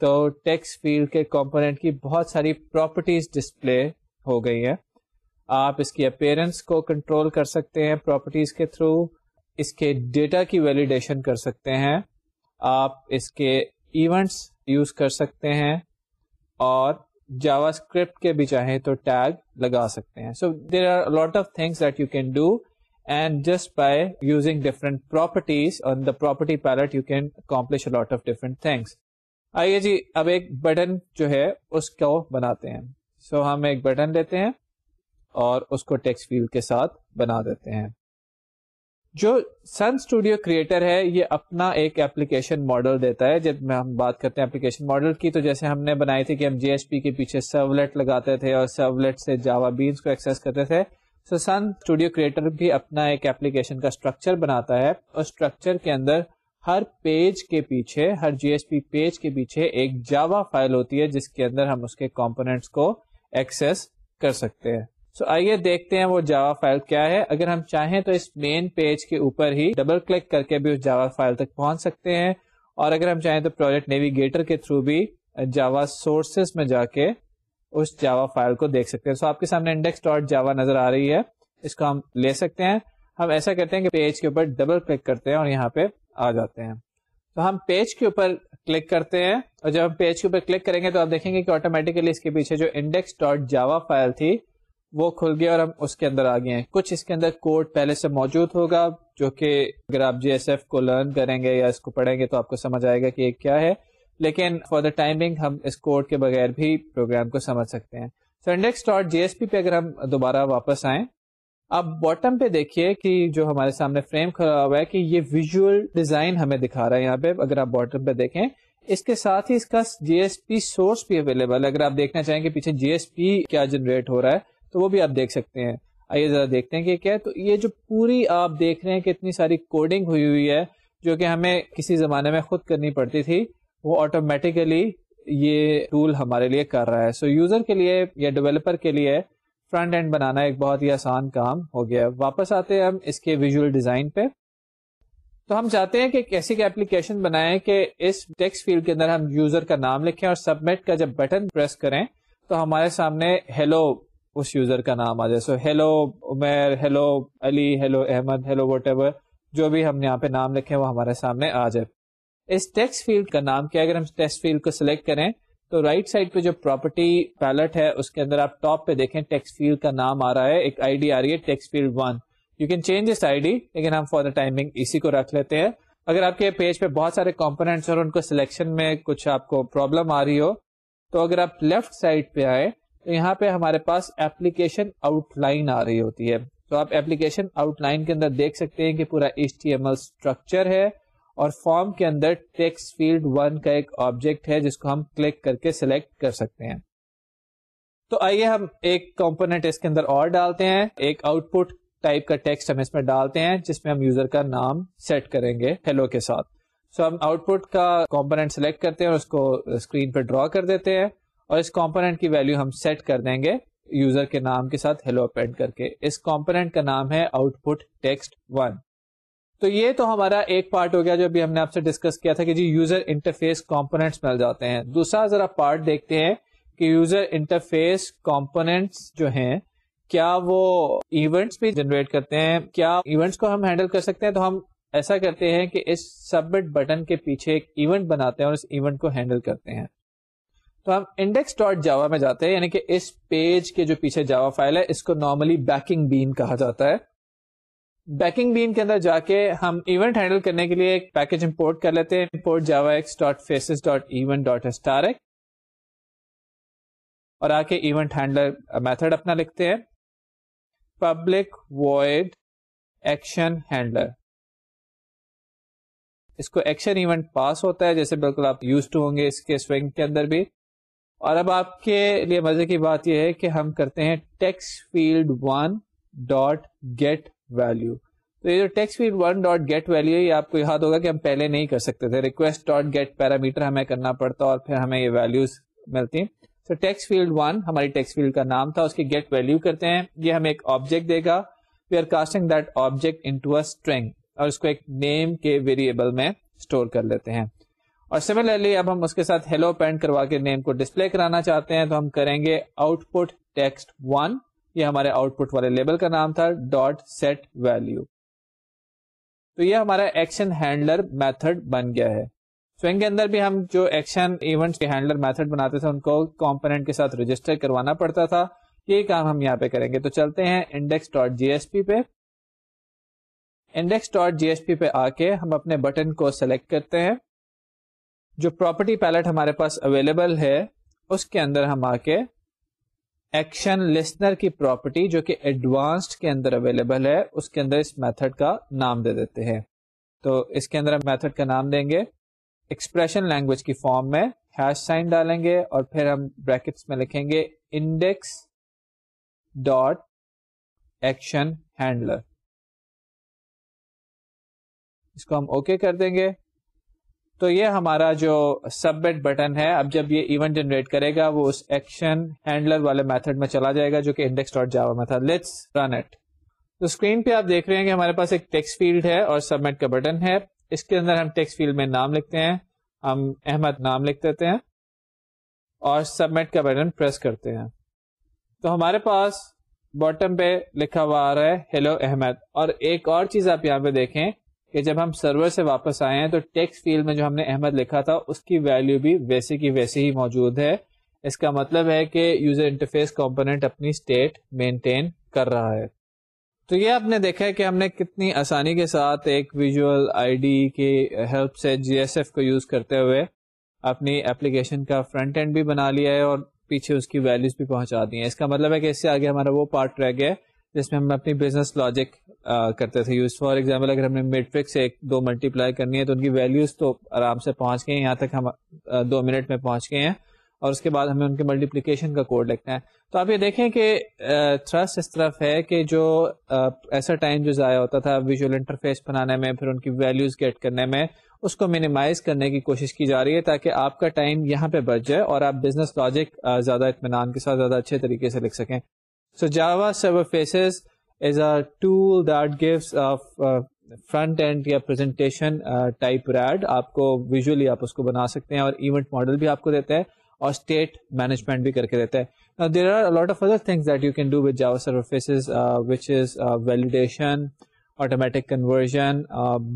تو ٹیکس فیلڈ کے کمپونیٹ کی بہت ساری پراپرٹیز ڈسپلے ہو گئی ہیں۔ آپ اس کی اپیرنس کو کنٹرول کر سکتے ہیں پراپرٹیز کے تھرو، اس کے ڈیٹا کی ویلیڈیشن کر سکتے ہیں۔ آپ اس کے ایونٹس یوز کر سکتے ہیں اور جاوا اسکرپٹ کے بھی چاہیں تو ٹیگ لگا سکتے ہیں۔ So there are lot of things that you can do and just by using different properties on the property palette you can accomplish lot of different things آئیے جی اب ایک بٹن جو ہے اس کو بناتے ہیں۔ سو so, ہم ایک بٹن لیتے ہیں اور اس کو ٹیکس فیلڈ کے ساتھ بنا دیتے ہیں۔ جو سن اسٹوڈیو کریٹر ہے، یہ اپنا ایک ایپلیکیشن ماڈل دیتا ہے۔ جب میں ہم بات کرتے ہیں ایپلیکیشن ماڈل کی، تو جیسے ہم نے بنائی تھی کہ ہم جی ایس پی کے پیچھے سرولیٹ لگاتے تھے اور سرولیٹ سے جاوا بینس کو ایکسس کرتے تھے۔ سو سن اسٹوڈیو کریٹر بھی اپنا ایک ایپلیکیشن کا اسٹرکچر بناتا ہے اور اسٹرکچر کے اندر ہر پیج کے پیچھے، ہر جی ایس پی پیج کے پیچھے ایک جاوا فائل ہوتی ہے، جس کے اندر ہم اس کے کمپونیٹس کو ایکسس کر سکتے ہیں۔ سو آئیے دیکھتے ہیں وہ جاوا فائل کیا ہے۔ اگر ہم چاہیں تو اس مین پیج کے اوپر ہی ڈبل کلک کر کے بھی اس جاوا فائل تک پہنچ سکتے ہیں۔ اور اگر ہم چاہیں تو پروجیکٹ نیویگیٹر کے تھرو بھی جاوا سورسز میں جا کے اس جاوا فائل کو دیکھ سکتے ہیں۔ سو آپ کے سامنے انڈیکس ڈاٹ جاوا نظر آ رہی ہے۔ اس کو ہم لے سکتے ہیں۔ ہم ایسا کرتے ہیں کہ پیج کے اوپر ڈبل کلک کرتے ہیں اور یہاں پہ آ جاتے ہیں۔ تو ہم پیج کے اوپر کلک کرتے ہیں۔ اور جب ہم پیج کے اوپر کلک کریں گے تو آپ دیکھیں گے کہ آٹومیٹیکلی اس کے پیچھے جو انڈیکس ڈاٹ جاوا فائل تھی وہ کھل گیا اور ہم اس کے اندر آ گئے ہیں۔ کچھ اس کے اندر کوڈ پہلے سے موجود ہوگا، جو کہ اگر آپ جی ایس ایف کو لرن کریں گے یا اس کو پڑھیں گے تو آپ کو سمجھ آئے گا کہ یہ کیا ہے۔ لیکن فار دا ٹائمنگ ہم اس کوڈ کے بغیر بھی پروگرام کو سمجھ سکتے ہیں۔ So index dot J S P پہ اگر ہم دوبارہ واپس آئیں، اب باٹم پہ دیکھیے کہ جو ہمارے سامنے فریم کھڑا ہوا ہے کہ یہ ویژل ڈیزائن ہمیں دکھا رہا ہے یہاں پہ، اگر آپ باٹم پہ دیکھیں، اس کے ساتھ ہی اس کا جی ایس پی سورس بھی اویلیبل ہے۔ اگر آپ دیکھنا چاہیں کہ پیچھے جی ایس پی کیا جنریٹ ہو رہا ہے تو وہ بھی آپ دیکھ سکتے ہیں۔ آئیے ذرا دیکھتے ہیں کہ کیا ہے۔ تو یہ جو پوری آپ دیکھ رہے ہیں کہ اتنی ساری کوڈنگ ہوئی ہوئی ہے، جو کہ ہمیں کسی زمانے میں خود کرنی پڑتی تھی، وہ آٹومیٹیکلی یہ ٹول ہمارے لیے کر رہا ہے۔ سو so یوزر کے لیے یا ڈیولپر کے لیے فرنٹ اینڈ بنانا ایک بہت ہی آسان کام ہو گیا۔ واپس آتے ہیں ہم اس کے ویژل ڈیزائن پہ۔ تو ہم چاہتے ہیں کہ کیسی کا ایپلیکیشن بنائیں کہ اس ٹیکس فیلڈ کے اندر ہم یوزر کا نام لکھیں اور سبمٹ کا جب بٹن پریس کریں، تو ہمارے سامنے ہیلو اس یوزر کا نام آ جائے۔ So hello Umair hello Ali hello Ahmed hello whatever جو بھی ہم یہاں پہ نام لکھیں وہ ہمارے سامنے آ جائے۔ اس ٹیکس فیلڈ کا نام کیا اگر ہم ٹیکس فیلڈ کو سلیکٹ کریں، تو رائٹ سائڈ پہ جو پراپرٹی پیلٹ ہے، اس کے اندر آپ ٹاپ پہ دیکھیں ٹیکس فیلڈ کا نام آ رہا ہے، ایک آئی ڈی آ رہی ہے text field one you can change us I D لیکن ہم فور دا ٹائمنگ اسی کو رکھ لیتے ہیں۔ اگر آپ کے پیج پہ بہت سارے کمپونیٹس اور ان کو سلیکشن میں کچھ آپ کو پرابلم آ رہی ہو، تو اگر آپ لیفٹ سائڈ پہ آئے تو یہاں پہ ہمارے پاس ایپلیکیشن آؤٹ لائن آ رہی ہوتی ہے۔ تو آپ ایپلیکیشن آؤٹ لائن کے اندر دیکھ سکتے ہیں کہ پورا H T M L structure ہے اور فارم کے اندر ٹیکس فیلڈ ون کا ایک آبجیکٹ ہے جس کو ہم کلک کر کے سلیکٹ کر سکتے ہیں۔ تو آئیے ہم ایک کمپونیٹ اس کے اندر اور ڈالتے ہیں۔ ایک آؤٹ پٹ ٹائپ کا ٹیکسٹ ہم اس میں ڈالتے ہیں جس میں ہم یوزر کا نام سیٹ کریں گے ہیلو کے ساتھ۔ سو so ہم آؤٹ پٹ کا کمپونیٹ سلیکٹ کرتے ہیں اور اس کو اسکرین پہ ڈرا کر دیتے ہیں۔ اور اس کمپونیٹ کی ویلو ہم سیٹ کر دیں گے یوزر کے نام کے ساتھ ہیلو اپینڈ کر کے۔ اس کمپونیٹ کا نام ہے آؤٹ پٹ ٹیکسٹ ون تو یہ تو ہمارا ایک پارٹ ہو گیا جو ابھی ہم نے آپ سے ڈسکس کیا تھا کہ جی یوزر انٹرفیس کمپونیٹس مل جاتے ہیں۔ دوسرا ذرا پارٹ دیکھتے ہیں کہ یوزر انٹرفیس کمپونیٹس جو ہیں، کیا وہ ایونٹس بھی جنریٹ کرتے ہیں؟ کیا ایونٹس کو ہم ہینڈل کر سکتے ہیں؟ تو ہم ایسا کرتے ہیں کہ اس سبمٹ بٹن کے پیچھے ایک ایونٹ بناتے ہیں اور اس ایونٹ کو ہینڈل کرتے ہیں۔ تو ہم انڈیکس ڈاٹ جاوا میں جاتے ہیں یعنی کہ اس پیج کے جو پیچھے جاوا فائل ہے، اس کو نارملی بیکنگ بین کہا جاتا ہے۔ بیکنگ بین کے اندر جا کے ہم ایونٹ ہینڈل کرنے کے لیے ایک پیکج امپورٹ کر لیتے ہیں۔ Import javax dot faces dot event dot star اور آ کے ایونٹ ہینڈلر میتھڈ اپنا لکھتے ہیں۔ پبلک وائڈ ایکشن ہینڈلر اس کو ایکشن ایونٹ پاس ہوتا ہے، جیسے بالکل آپ یوز ٹو ہوں گے اس کے سوئنگ کے اندر بھی۔ اور اب آپ کے لیے مزے کی بات یہ ہے کہ ہم کرتے ہیں text field one dot get value تو یہ جو text field one dot get value ہے، یہ آپ کو یاد ہوگا کہ ہم پہلے نہیں کر سکتے تھے۔ ریکویسٹ ڈاٹ گیٹ پیرامیٹر ہمیں کرنا پڑتا اور پھر ہمیں یہ ویلوز ملتی تو ٹیکس فیلڈ ون ہماری ٹیکس فیلڈ کا نام تھا، اس کی گیٹ ویلو کرتے ہیں۔ یہ ہمیں ایک آبجیکٹ دے گا۔ We are casting that object into string اور اس کو ایک نیم کے ویریبل میں اسٹور کر لیتے ہیں۔ اور سملرلی اب ہم اس کے ساتھ ہیلو پینٹ کروا کے نیم کو ڈسپلے کرانا چاہتے ہیں، تو ہم کریں گے آؤٹ پٹ ٹیکسٹ ون یہ ہمارے آؤٹ پٹ والے لیبل کا نام تھا ڈاٹ سیٹ ویلو تو یہ ہمارا ایکشن ہینڈلر میتھڈ بن گیا ہے۔ سوئنگ کے اندر بھی ہم جو ایکشن ایونٹ کے ہینڈلر میتھڈ بناتے تھے، ان کو کمپونیٹ کے ساتھ رجسٹر کروانا پڑتا تھا۔ یہی کام ہم یہاں پہ کریں گے۔ تو چلتے ہیں index dot J S P پہ۔ Index dot J S P پہ آ کے ہم اپنے بٹن کو سلیکٹ کرتے ہیں۔ جو پراپرٹی پیلٹ ہمارے پاس اویلیبل ہے، اس کے اندر ہم آ کے ایکشن لسنر کی پراپرٹی جو کہ ایڈوانسڈ کے اندر اویلیبل ہے، اس کے اندر اس میتھڈ کا نام دے دیتے ہیں۔ تو اس کے اندر ہم میتھڈ کا نام دیں گے۔ ایکسپریشن لینگویج کی فارم میں ہیش سائن ڈالیں گے اور پھر ہم بریکٹس میں لکھیں گے انڈیکس ڈاٹ ایکشن ہینڈلر اس کو ہم اوکے okay کر دیں گے۔ تو یہ ہمارا جو سبمٹ بٹن ہے، اب جب یہ ایونٹ جنریٹ کرے گا، وہ اس ایکشن ہینڈلر والے میتھڈ میں چلا جائے گا جو کہ انڈیکس ڈاٹ جاوا میں تھا۔ لیٹس رن اٹ تو اسکرین پہ آپ دیکھ رہے ہیں کہ ہمارے پاس ایک ٹیکس فیلڈ ہے اور سبمٹ کا بٹن ہے۔ اس کے اندر ہم ٹیکس فیلڈ میں نام لکھتے ہیں۔ ہم احمد نام لکھ دیتے ہیں اور سبمٹ کا بٹن پریس کرتے ہیں۔ تو ہمارے پاس باٹم پہ لکھا ہوا آ رہا ہے ہیلو احمد. اور ایک اور چیز آپ یہاں پہ دیکھیں۔ کہ جب ہم سرور سے واپس آئے ہیں تو ٹیکس فیلڈ میں جو ہم نے احمد لکھا تھا، اس کی ویلو بھی ویسے کی ویسے ہی موجود ہے۔ اس کا مطلب ہے کہ یوزر انٹرفیس کمپونیٹ اپنی اسٹیٹ مینٹین کر رہا ہے۔ تو یہ آپ نے دیکھا ہے کہ ہم نے کتنی آسانی کے ساتھ ایک ویژل آئی ڈی کی ہیلپ سے جی ایس ایف کو یوز کرتے ہوئے اپنی اپلیکیشن کا فرنٹ اینڈ بھی بنا لیا ہے اور پیچھے اس کی ویلوز بھی پہنچا دی ہیں۔ اس کا مطلب ہے کہ اس سے آگے ہمارا وہ پارٹ رہ گیا جس میں ہم اپنی بزنس لاجک کرتے تھے. یوز فار ایگزامپل اگر ہم نے میٹرک سے ایک دو ملٹی پلائی کرنی ہے تو ان کی ویلوز تو آرام سے پہنچ گئے ہیں. یہاں تک ہم دو منٹ میں پہنچ گئے ہیں اور اس کے بعد ہمیں ان کے ملٹیپلیکیشن کا کوڈ لکھنا ہے. تو آپ یہ دیکھیں کہ تھرس اس طرف ہے کہ جو ایسا ٹائم جو ضائع ہوتا تھا ویژول انٹرفیس بنانے میں، پھر ان کی ویلوز گیٹ کرنے میں، اس کو مینیمائز کرنے کی کوشش کی جا رہی ہے تاکہ آپ کا ٹائم یہاں پہ بچ جائے اور آپ بزنس لاجک زیادہ اطمینان کے ساتھ، زیادہ اچھے طریقے سے لکھ سکیں. So Java Server Faces is a tool that gives front end یا پرزنٹیشن ٹائپ ریڈ آپ کو ویژلی آپ اس کو بنا سکتے ہیں اور ایونٹ ماڈل بھی آپ کو دیتا ہے اور اسٹیٹ مینجمنٹ بھی کر کے دیتا ہے there are lot of other things that you can do with Java services which is validation automatic conversion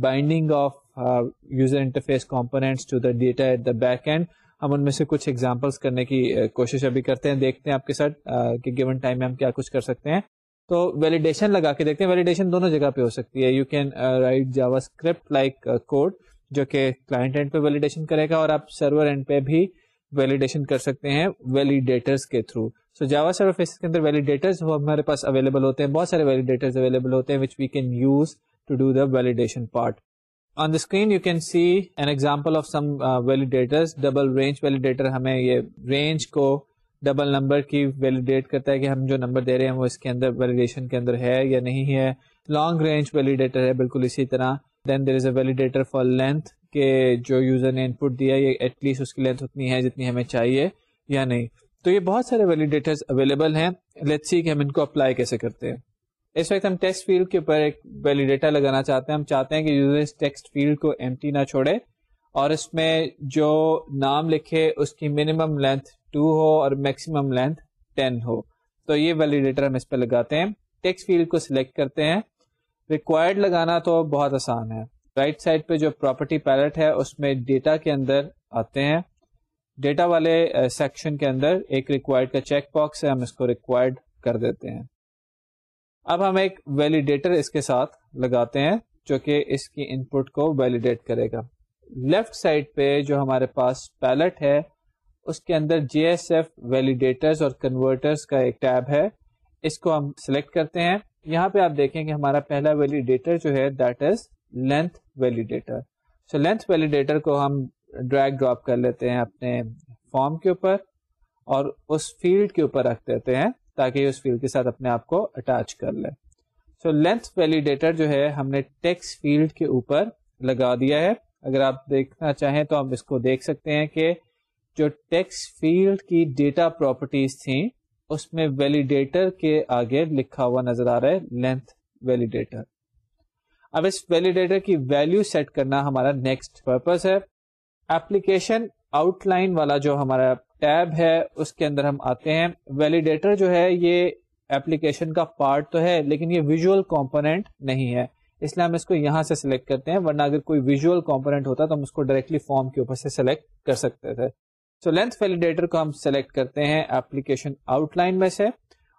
binding of user interface components to the data at the back end ہم ان میں سے کچھ ایگزامپلس کرنے کی کوشش ابھی کرتے ہیں، دیکھتے ہیں آپ کے ساتھ کہ گیون ٹائم میں ہم کیا کچھ کر سکتے ہیں۔ تو ویلیڈیشن لگا کے دیکھتے ہیں ویلیڈیشن دونوں جگہ پہ ہو سکتی ہے۔ You can write JavaScript like code جو کہ کلائنٹ اینڈ پہ ویلیڈیشن کرے گا اور آپ سرور اینڈ پہ بھی ویلیڈیشن کر سکتے ہیں ویلیڈیٹرس کے تھرو سو جاوا سرور کے اندر ویلیڈیٹرز ہمارے پاس اویلیبل ہوتے ہیں، بہت سارے ویلیڈیٹرز اویلیبل ہوتے ہیں which we can use to do the validation part on the screen you can see an example of some validators double range validator ہمیں یہ رینج کو ڈبل نمبر کی ویلیڈیٹ کرتا ہے کہ ہم جو نمبر دے رہے ہیں وہ اس کے اندر ویلیڈیشن کے اندر ہے یا نہیں ہے. لانگ رینج ویلیڈیٹر ہے، بالکل اسی طرح. Then there is a validator for length کہ جو یوزر نے ان پٹ دیا یہ ایٹ لیسٹ اس کی لینتھ اتنی ہے جتنی ہمیں چاہیے یا نہیں. تو یہ بہت سارے ویلیڈیٹر اویلیبل ہیں. لیٹ سی کہ ہم ان کو اپلائی کیسے کرتے ہیں. اس وقت ہم ٹیکسٹ فیلڈ کے اوپر ایک ویلیڈیٹر لگانا چاہتے ہیں۔ ہم چاہتے ہیں کہ یوزر اس ٹیکسٹ فیلڈ کو ایم نہ چھوڑے اور اس میں جو نام لکھے اس کی منیمم لینتھ ٹو ہو اور میکسیمم لینتھ ٹین ہو۔ تو یہ ویلیڈیٹر ہم اس پہ لگاتے ہیں۔ ٹیکس فیلڈ کو سلیکٹ کرتے ہیں۔ ریکوائرڈ لگانا تو بہت آسان ہے۔ رائٹ right سائڈ پہ جو پراپرٹی پیلٹ ہے اس میں ڈیٹا کے اندر آتے ہیں۔ ڈیٹا والے uh, سیکشن کے اندر ایک ریکوائرڈ کا چیک باکس ہے۔ ہم اس کو ریکوائرڈ کر دیتے ہیں۔ اب ہم ایک ویلیڈیٹر اس کے ساتھ لگاتے ہیں جو کہ اس کی ان پٹ کو ویلیڈیٹ کرے گا۔ لیفٹ سائڈ پہ جو ہمارے پاس پیلٹ ہے، اس کے اندر جی ایس ایف ویلیڈیٹرز اور کنورٹرز کا ایک ٹیب ہے۔ اس کو ہم سلیکٹ کرتے ہیں۔ یہاں پہ آپ دیکھیں کہ ہمارا پہلا ویلیڈیٹر جو ہے that is length validator so length validator کو ہم ڈریگ ڈراپ کر لیتے ہیں اپنے فارم کے اوپر اور اس فیلڈ کے اوپر رکھ دیتے ہیں۔ تاکہ اس فیلڈ کے ساتھ اپنے آپ کو اٹیچ کر لے۔ سو لینتھ ویلیڈیٹر جو ہے، ہم نے ٹیکس فیلڈ کے اوپر لگا دیا ہے۔ اگر آپ دیکھنا چاہیں تو ہم اس کو دیکھ سکتے ہیں کہ جو ٹیکس فیلڈ کی ڈیٹا پراپرٹیز تھیں، اس میں ویلیڈیٹر کے آگے لکھا ہوا نظر آ رہا ہے لینتھ ویلیڈیٹر اب اس ویلیڈیٹر کی ویلو سیٹ کرنا ہمارا نیکسٹ پرپز ہے۔ ایپلیکیشن آؤٹ لائن والا جو ہمارا ٹیب ہے، اس کے اندر ہم آتے ہیں۔ ویلیڈیٹر جو ہے، یہ ایپلیکیشن کا پارٹ تو ہے، لیکن یہ ویژل کمپونیٹ نہیں ہے۔ اس لیے ہم اس کو یہاں سے سلیکٹ کرتے ہیں، ورنہ اگر کوئی ویژل کمپونیٹ ہوتا تو ہم اس کو ڈائریکٹلی فارم کے اوپر سے سلیکٹ کر سکتے تھے۔ سو لینتھ ویلیڈیٹر کو ہم سلیکٹ کرتے ہیں ایپلیکیشن آؤٹ لائن میں سے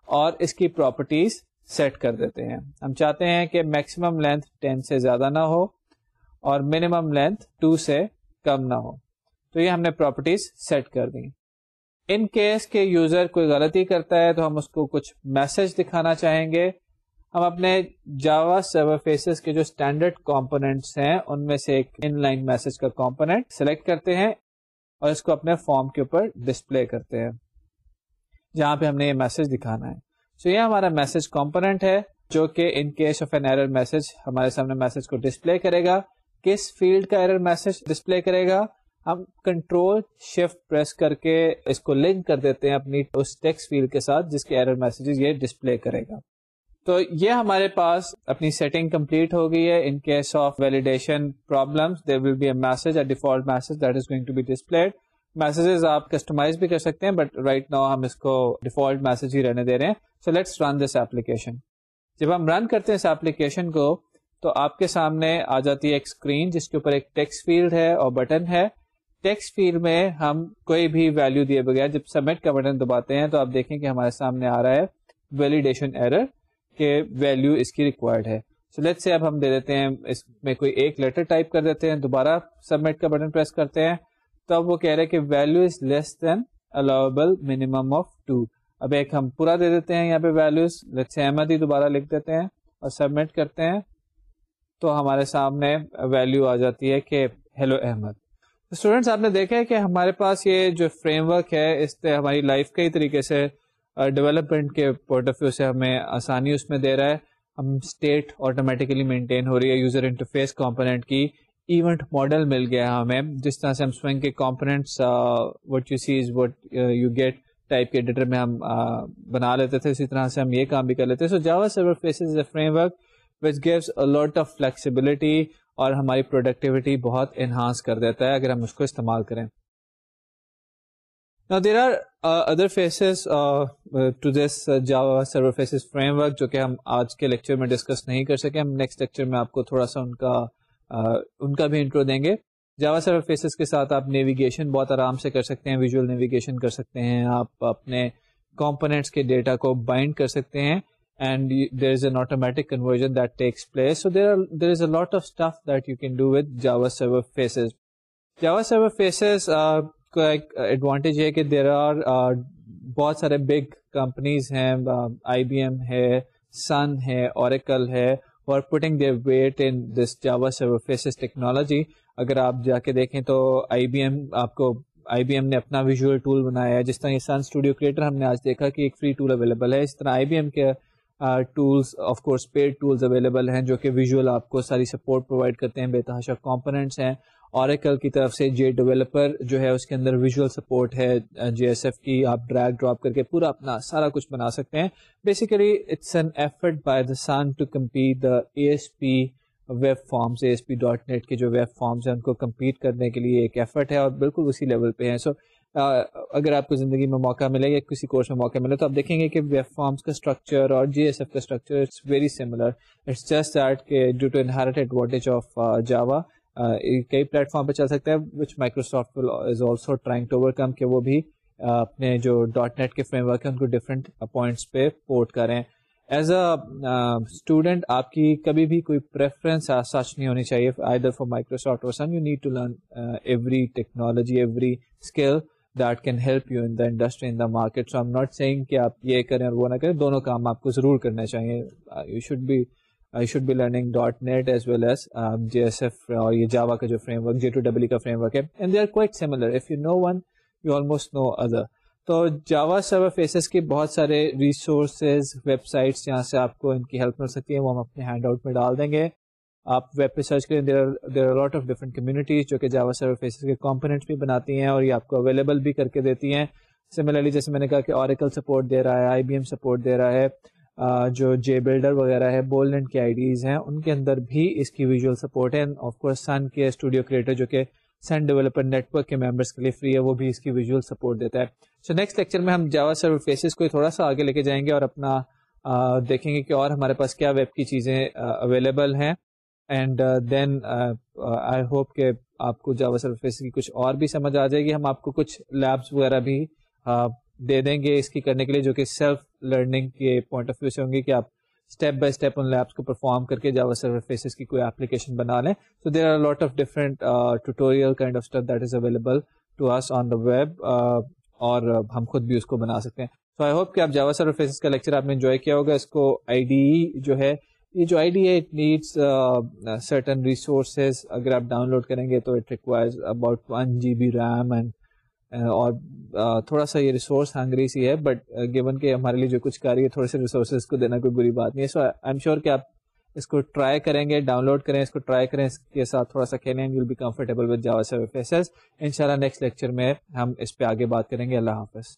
اور اس کی پراپرٹیز سیٹ کر دیتے ہیں۔ ہم چاہتے ہیں کہ میکسیمم لینتھ ٹین سے زیادہ نہ ہو اور منیمم لینتھ ٹو سے کم نہ ہو۔ تو یہ ہم نے پراپرٹیز سیٹ کر دی ان کیس کے یوزر کوئی غلطی کرتا ہے تو ہم اس کو کچھ میسج دکھانا چاہیں گے۔ ہم اپنے جاوا سرور فیسز کے جو اسٹینڈرڈ کمپونیٹس ہیں، ان میں سے ایک ان لائن میسج کا کمپونیٹ سلیکٹ کرتے ہیں اور اس کو اپنے فارم کے اوپر ڈسپلے کرتے ہیں۔ جہاں پہ ہم نے یہ میسج دکھانا ہے۔ سو so یہ ہمارا میسج کمپونیٹ ہے، جو کہ in case of an error message ہمارے سامنے میسج کو ڈسپلے کرے گا۔ کس فیلڈ کا ایرر میسج ڈسپلے کرے گا؟ ہم کنٹرول شفٹ پریس کر کے اس کو لنک کر دیتے ہیں اپنی اس ٹیکس فیلڈ کے ساتھ جس کے ایرر میسج یہ ڈسپلے کرے گا۔ تو یہ ہمارے پاس اپنی سیٹنگ کمپلیٹ ہو گئی ہے۔ In case of validation problem there will be a message default message that is going to be displayed messages آپ کسٹمائز بھی کر سکتے ہیں بٹ رائٹ ناؤ ہم اس کو ڈیفالٹ میسج ہی رہنے دے رہے ہیں۔ So let's run this application جب ہم رن کرتے ہیں اس ایپلیکیشن کو، تو آپ کے سامنے آ جاتی ہے ایک اسکرین جس کے اوپر ایک ٹیکس فیلڈ ہے اور بٹن ہے۔ ٹیکسٹ فیلڈ میں ہم کوئی بھی ویلو دیے بغیر جب سبمٹ کا بٹن دباتے ہیں تو آپ دیکھیں کہ ہمارے سامنے آ رہا ہے ویلیڈیشن ایرر کہ ویلو اس کی ریکوائرڈ ہے۔ سو لیٹ سے اب ہم دے دیتے ہیں اس میں کوئی ایک لیٹر ٹائپ کر دیتے ہیں، دوبارہ سبمٹ کا بٹن پریس کرتے ہیں، تو اب وہ کہہ رہے کہ value is less than allowable minimum of two اب ایک ہم پورا دے دیتے ہیں یہاں پہ ویلوز لیٹ سے احمد ہی دوبارہ لکھ دیتے ہیں اور سبمٹ کرتے ہیں، تو ہمارے سامنے ویلو آ جاتی ہے کہ ہیلو احمد۔ اسٹوڈینٹس آپ نے دیکھا ہے کہ ہمارے پاس یہ جو فریم ورک ہے، اس سے ہماری لائف کئی طریقے سے ڈیولپمنٹ کے پوائنٹ آف ویو سے ہمیں آسانی اس میں دے رہا ہے۔ ہم اسٹیٹ آٹومیٹیکلی مینٹین ہو رہی ہے یوزر انٹرفیس کمپونیٹ کی۔ ایونٹ ماڈل مل گیا ہمیں۔ جس طرح سے ہم سوئنگ کے components what you see what you get type کے ایڈیٹر میں ہم بنا لیتے تھے۔ اسی طرح سے ہم یہ کام بھی کر لیتے۔ So Java Server Faces a framework which gives lot of flexibility اور ہماری پروڈکٹیوٹی بہت انہانس کر دیتا ہے اگر ہم اس کو استعمال کریں۔ There are other faces to this Java Server Faces framework جو کہ ہم آج کے لیکچر میں ڈسکس نہیں کر سکے۔ ہم نیکسٹ لیکچر میں آپ کو تھوڑا سا ان کا uh, ان کا بھی انٹرو دیں گے۔ جاوا سرور فیسز کے ساتھ آپ نیویگیشن بہت آرام سے کر سکتے ہیں ویژول نیویگیشن کر سکتے ہیں۔ آپ اپنے کمپونیٹس کے ڈیٹا کو بائنڈ کر سکتے ہیں۔ And there is an automatic conversion that takes place so there there is a lot of stuff that you can do with Java Server Faces Java Server Faces کا ایک ایڈوانٹیج ہے کہ دیر آر بہت سارے بگ کمپنیز ہیں آئی بی ایم ہے سن ہے اوریکل ہے اور putting their weight in this Java Server Faces technology اگر آپ جا کے دیکھیں تو آئی بی ایم آپ کو آئی بی ایم نے اپنا ویژول ٹول بنایا ہے جس طرح یہ سن اسٹوڈیو کریٹر ہم نے آج دیکھا کہ ایک فری ٹول اویلیبل ہے اس طرح آئی بی ایم کے tools of course paid tools available ہیں جو کہ ویژول آپ کو ساری سپورٹ پرووائڈ کرتے ہیں بے تحاشا کمپوننٹس ہیں۔ اوریکل کی طرف سے جے ڈیولپر جو ہے اس کے اندر ویژول سپورٹ ہے۔ جے ایس ایف کی آپ ڈریگ ڈراپ کر کے پورا اپنا سارا کچھ بنا سکتے ہیں۔ Basically it's an effort by the Sun to compete the A S P web forms A S P dot net کے جو ویب فارمس ہیں ان کو کمپیٹ کرنے کے لیے ایک ایفرٹ ہے اور بالکل اسی لیول پہ ہیں۔ سو so, اگر آپ کو زندگی میں موقع ملے یا کسی کورس میں موقع ملے تو آپ دیکھیں گے کہ ویب فارمس کا اسٹرکچر اور جی ایس ایف کا structure it's very similar it's just that کہ due to inherit advantage of Java کئی پلیٹ فارم پہ چل سکتے ہیں which Microsoft is also trying to overcome کہ وہ بھی اپنے جو ڈاٹ نیٹ کے فریم ورک ہیں، ان کو ڈفرینٹ پوائنٹس پہ پورٹ کریں۔ ایز اے اسٹوڈنٹ آپ کی کبھی بھی کوئی پریفرنس سچ نہیں ہونی چاہیے آئی در فار مائکروسافٹ اور Sun you need to learn every technology every skill that can help you in the industry in the market so I'm not seeing کہ آپ یہ کریں اور وہ نہ کریں، دونوں کام آپ کو ضرور کرنے چاہیے. You should be I should be learning dot net as well as J S F اور یہ جاوا کا جو framework J two double کا فریم ورک ہے. And they are quite similar if you know one you almost know other تو جاوا سرور فیسز کی بہت سارے ریسورسز ویب سائٹس یہاں سے آپ کو ان کی ہیلپ مل سکتی ہے، وہ ہم اپنے ہینڈ آؤٹ میں ڈال دیں گے. آپ ویب پہ سرچ کریں there are lot of different communities جو کہ جاوا سرور فیسز کے کمپوننٹس بھی بناتی ہیں اور یہ آپ کو اویلیبل بھی کر کے دیتی ہیں۔ سملرلی جیسے میں نے کہا کہ اوریکل سپورٹ دے رہا ہے آئی بی ایم سپورٹ دے رہا ہے جو جے بلڈر وغیرہ ہے بولنڈ کی آئی ڈیز ہیں، ان کے اندر بھی اس کی ویژول سپورٹ ہے۔ آف کورس سن کے اسٹوڈیو کریٹر جو کہ سن ڈیولپر نیٹ ورک کے ممبرس کے لیے فری ہے، وہ بھی اس کی ویژول سپورٹ دیتا ہے۔ سو نیکسٹ لیکچر میں ہم جاوا سرور فیسز کو تھوڑا سا آگے لے کے جائیں گے اور اپنا دیکھیں گے کہ اور ہمارے پاس کیا ویب کی چیزیں اویلیبل ہیں۔ اینڈ دین آئی ہوپ کہ آپ کو جاوا سرور فیسز کی کچھ اور بھی سمجھ آ جائے گی۔ ہم آپ کو کچھ لیبس وغیرہ بھی uh, دے دیں گے اس کی کرنے کے لیے جو کہ سیلف لرننگ کے پوائنٹ آف ویو سے ہوں گے کہ آپ اسٹیپ بائی اسٹیپ ان لیبس کو پرفارم کر کے جاوا سرور فیسز کی کوئی اپلیکیشن بنا لیں۔ تو there are lot of different tutorial kind of stuff that is available to us on the web اور uh, ہم خود بھی اس کو بنا سکتے ہیں۔ تو آئی ہوپ کہ آپ جاوا سرور فیسز کا لیکچر آپ نے انجوائے کیا ہوگا۔ اس کو آئی ڈی جو ہے یہ جو آئی ڈی ہے اٹ نیڈس سرٹن ریسورسز اگر آپ ڈاؤن لوڈ کریں گے تو it requires about one G B RAM and اور uh, تھوڑا سا یہ ریسورس ہنگری سی ہے بٹ گیون uh, کہ ہمارے لیے جو کچھ کاری ہے، تھوڑے سے ریسورسز کو دینا کوئی بری بات نہیں ہے. سو آئی ایم شیور کہ آپ اس کو ٹرائی کریں گے ڈاؤن لوڈ کریں، اس کو ٹرائی کریں، اس کے ساتھ تھوڑا سا کھیلیں will be comfortable with Java ان شاء اللہ نیکسٹ لیکچر میں ہم اس پہ آگے بات کریں گے. اللہ حافظ.